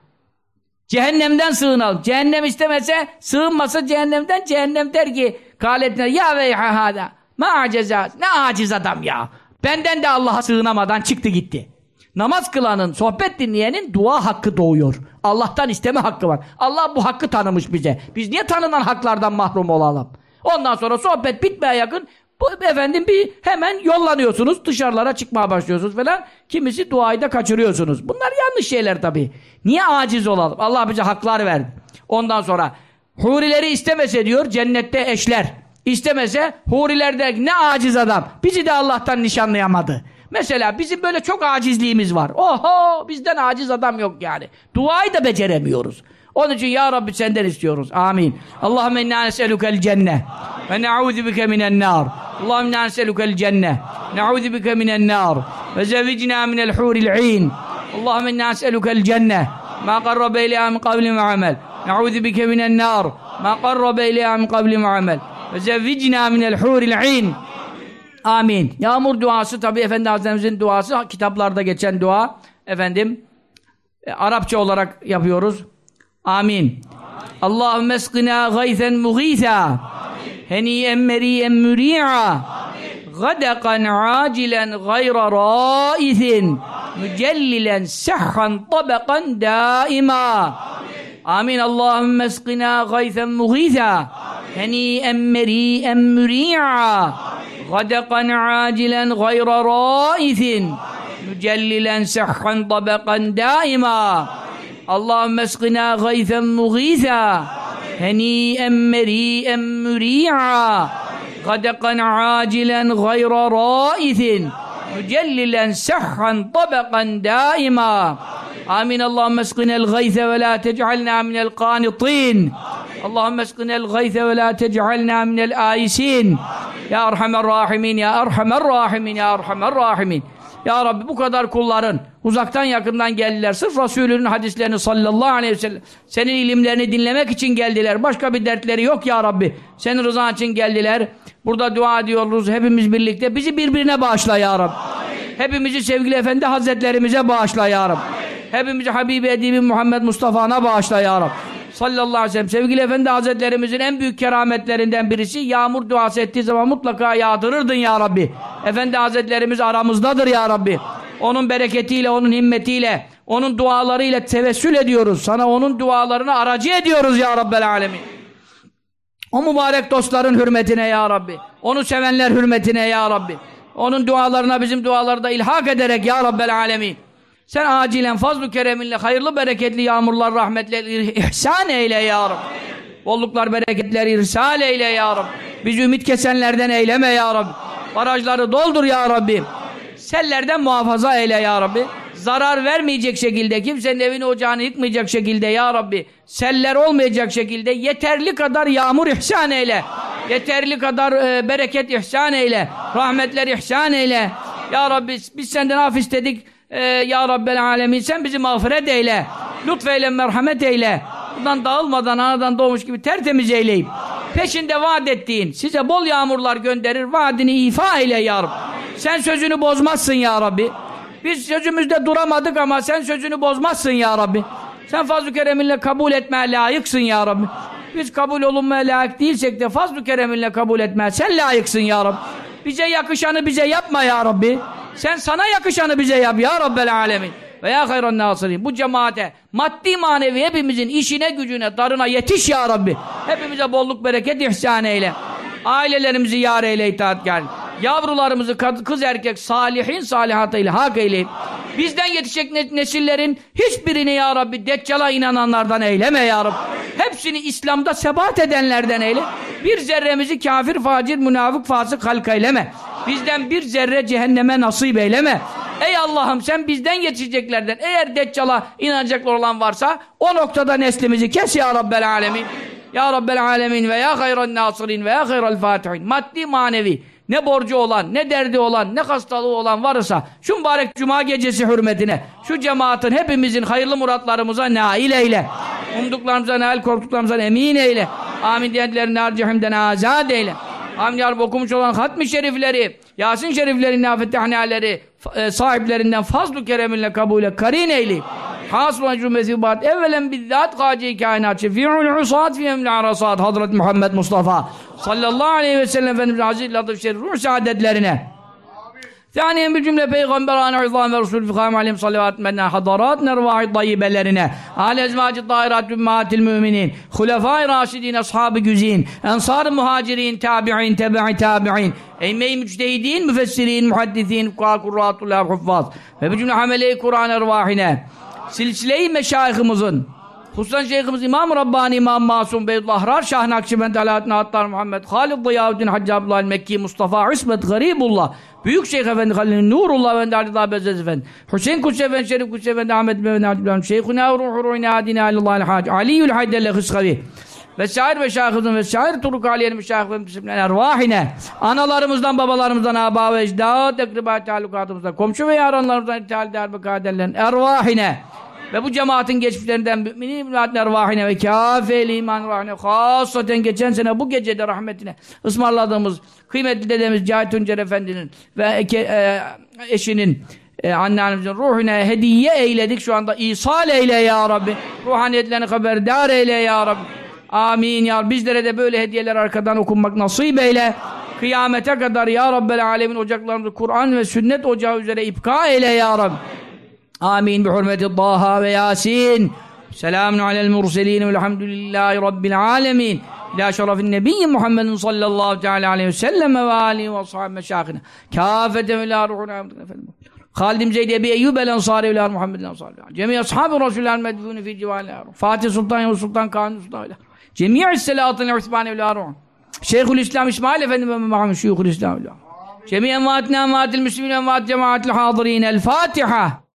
Cehennemden sığınalım. Cehennem istemese, sığınmasa cehennemden, cehennem der ki kaletine ya veyha hada ma aceza ne aciz adam ya. Benden de Allah'a sığınamadan çıktı gitti. Namaz kılanın, sohbet dinleyenin dua hakkı doğuyor. Allah'tan isteme hakkı var. Allah bu hakkı tanımış bize. Biz niye tanınan haklardan mahrum olalım? Ondan sonra sohbet bitmeye yakın bu efendim bir hemen yollanıyorsunuz. Dışarılara çıkmaya başlıyorsunuz falan. Kimisi duayı da kaçırıyorsunuz. Bunlar yanlış şeyler tabii. Niye aciz olalım? Allah bize haklar verdi. Ondan sonra Hurileri istemese diyor cennette eşler. İstemese hurilerde ne aciz adam. Bizi de Allah'tan nişanlayamadı. Mesela bizim böyle çok acizliğimiz var. Oho bizden aciz adam yok yani. Duayı da beceremiyoruz. Onun için ya Rabbi senden istiyoruz. Amin. Allahümme inna neselükel cenne ve ne'udhu bike minen nar. Allahümme inna neselükel cenne ne'udhu bike minen nar ve zevicna minel huril in. Allahümme inna neselükel cenne ma qarrabe ileyha min kavli ve amel. Ne'udhu bike minen nar ma qarrabe ileyha min kavli ve amel. Ve zevicna minel huril in. Amin. Yağmur duası tabi Efendi Hazretlerimizin duası kitaplarda geçen dua. Efendim e, Arapça olarak yapıyoruz. آمين. اللهم اسقنا غيثا مغيثا. هنيئا مريئا مريعا. غدقا عاجلا غير رائث. مجللا سحا طبقا دائما. آمين. اللهم اسقنا غيثا مغيثا. هنيئا مريئا مريعا. غدقا عاجلا غير رائث. مجللا سحا طبقا دائما. اللهم اسقنا غيثا مغيثا هنيئا مريئا مريعا غدقا عاجلا غير رائث مجللا سحا طبقا دائما. آمين. اللهم اسقنا الغيث ولا تجعلنا من القانطين. اللهم اسقنا الغيث ولا تجعلنا من الآيسين. Ya Erhamer Rahimin, Ya Erhamer Rahimin, Ya Erhamer Rahimin. Ya Rabbi bu kadar kulların uzaktan yakından geldiler. Sırf Resulünün hadislerini sallallahu aleyhi ve sellem senin ilimlerini dinlemek için geldiler. Başka bir dertleri yok ya Rabbi. Senin rızan için geldiler. Burada dua ediyoruz hepimiz birlikte. Bizi birbirine bağışla ya Rabbi. Hepimizi sevgili Efendi Hazretlerimize bağışla ya Rabbi. Hepimizi Habibi Edibi Muhammed Mustafa'na bağışla ya Rabbi sallallahu aleyhi ve sellem sevgili efendi hazretlerimizin en büyük kerametlerinden birisi yağmur duası ettiği zaman mutlaka yağdırırdın ya Rabbi efendi hazretlerimiz aramızdadır ya Rabbi onun bereketiyle onun himmetiyle onun dualarıyla tevessül ediyoruz sana onun dualarını aracı ediyoruz ya Rabbel alemin o mübarek dostların hürmetine ya Rabbi onu sevenler hürmetine ya Rabbi onun dualarına bizim duaları da ilhak ederek ya Rabbel alemin sen acilen fazl-ı kereminle hayırlı bereketli yağmurlar rahmetler ihsan eyle ya Rabbi. Bolluklar bereketler irsal eyle ya Rabbi. Bizi ümit kesenlerden eyleme ya Rabbi. Barajları doldur ya Rabbi. Sellerden muhafaza eyle ya Rabbi. Zarar vermeyecek şekilde, kimsenin evini ocağını yıkmayacak şekilde ya Rabbi. Seller olmayacak şekilde yeterli kadar yağmur ihsan eyle. Yeterli kadar e, bereket ihsan eyle. Rahmetler ihsan eyle. Ya Rabbi biz senden af istedik ee, ya Rabbel Alemin sen bizi mağfiret eyle. Lütfeyle merhamet eyle. Buradan dağılmadan anadan doğmuş gibi tertemiz eyleyip peşinde vaat ettiğin size bol yağmurlar gönderir vaadini ifa eyle ya Rabbi. Sen sözünü bozmazsın ya Rabbi. Biz sözümüzde duramadık ama sen sözünü bozmazsın ya Rabbi. Sen fazl-ı kereminle kabul etmeye layıksın ya Rabbi. Biz kabul olunmaya layık değilsek de fazl-ı kereminle kabul etmeye sen layıksın ya Rabbi. Bize yakışanı bize yapma ya Rabbi. Sen sana yakışanı bize yap ya Rabbel Alemin. Ve ya hayran nasirin. Bu cemaate maddi manevi hepimizin işine gücüne darına yetiş ya Rabbi. Hepimize bolluk bereket ihsan eyle. Ailelerimizi yar eyle itaatkar. Yavrularımızı kız erkek salihin salihatıyla hak eyleyip bizden yetişecek nesillerin hiçbirini ya Rabbi Deccal'a inananlardan eyleme ya Rabbi. Hepsini İslam'da sebat edenlerden eyle. Bir zerremizi kafir, facir, münafık, fasık halk eyleme. Bizden bir zerre cehenneme nasip eyleme. Ey Allah'ım sen bizden yetişeceklerden eğer Deccal'a inanacaklar olan varsa o noktada neslimizi kes ya Rabbel Alemin. Ya Rabbel Alemin ve ya hayran nasirin ve ya hayral fatihin. Maddi manevi ne borcu olan, ne derdi olan, ne hastalığı olan varsa şu mübarek cuma gecesi hürmetine şu cemaatin hepimizin hayırlı muratlarımıza nail eyle. Umduklarımıza nail, korktuklarımıza emin eyle. Amin diyenlerin nar cehimden azad eyle. Amin ya Rabbi okumuş olan hatmi şerifleri, Yasin şerifleri, nafetehneleri e, sahiplerinden fazl-ı kereminle kabule karin eyle. Hasıl olan cümlesi bat evvelen bizzat gaci kainat şefi'ul usad fi emli arasat Hazreti Muhammed Mustafa sallallahu aleyhi ve sellem Efendimiz aziz latif şerif ruh saadetlerine Thaniyen bir cümle peygamberane izan ve resul fikam aleyhim salavat menna hadarat nervahi tayyibelerine âle ezvacı dahirat ümmatil müminin hulefai raşidin ashabı güzin ensar muhacirin tabi'in tebe'i tabi'in eymey müçtehidin müfessirin muhaddisin kurratullah huffaz ve bir cümle hamele-i Kur'an ervahine silsile-i meşayihimizin Hususan Şeyhimiz İmam Rabbani İmam Masum Beydullah Ahrar Şah Nakşibend Alaaddin Attar Muhammed Halid Ziyaüddin Hacı Abdullah Mekki Mustafa İsmet Garibullah Büyük Şeyh Efendi Halil Nurullah Efendi Ali Dağ Bezzez Efendi Hüseyin Kutsi Efendi Şerif Kutsi Efendi Ahmet Mehmet Abdülhamid Şeyhuna Ruhu Ruhine Adine Alillahil Hac Aliyyül Haydelle Hıskavi Vesair ve şahıdın vesair turuk aliyenin müşahık ve müslimlen ervahine analarımızdan babalarımızdan aba ve ecdat ekribat talukatımızdan komşu ve yaranlarımızdan ithal derbe kaderlerin ervahine ve bu cemaatin geçmişlerinden müminin müminatın ervahine ve kâfeli iman rahine hasaten geçen sene bu gecede rahmetine ısmarladığımız kıymetli dedemiz Cahit Tuncer Efendi'nin ve e, eşinin e, anneannemizin ruhuna hediye eyledik. Şu anda İsal eyle ya Rabbi. Ruhaniyetlerini haberdar eyle ya Rabbi. Amin ya bizlere de böyle hediyeler arkadan okunmak nasip eyle. Kıyamete kadar ya Rabbel alemin ocaklarımızı Kur'an ve sünnet ocağı üzere ipka eyle ya Rabbi Amin. Bi hurmeti Taha ve Yasin. Selamun alel murselin velhamdülillahi rabbil alemin. İlâ şerefin nebiyyi Muhammedun sallallahu teala aleyhi ve sellem ve âlihi ve ashabi meşâkhine. Kâfete ve lâ ruhuna Halid Zeyd Ebi Eyyub el Ensari ve Muhammed'in Ensari. Cemi ashabi Resulü'l medfûnü fi civalâ. Fatih Sultan Yavuz Sultan Kanuni Sultan. Cemi'i selâtın usmani ve ruhun. Şeyhül İslam İsmail Efendi ve Muhammed Şeyhül İslam. Cemi envâtina envâtil müslümin envât cemaatil hâzirîn. El Fatiha.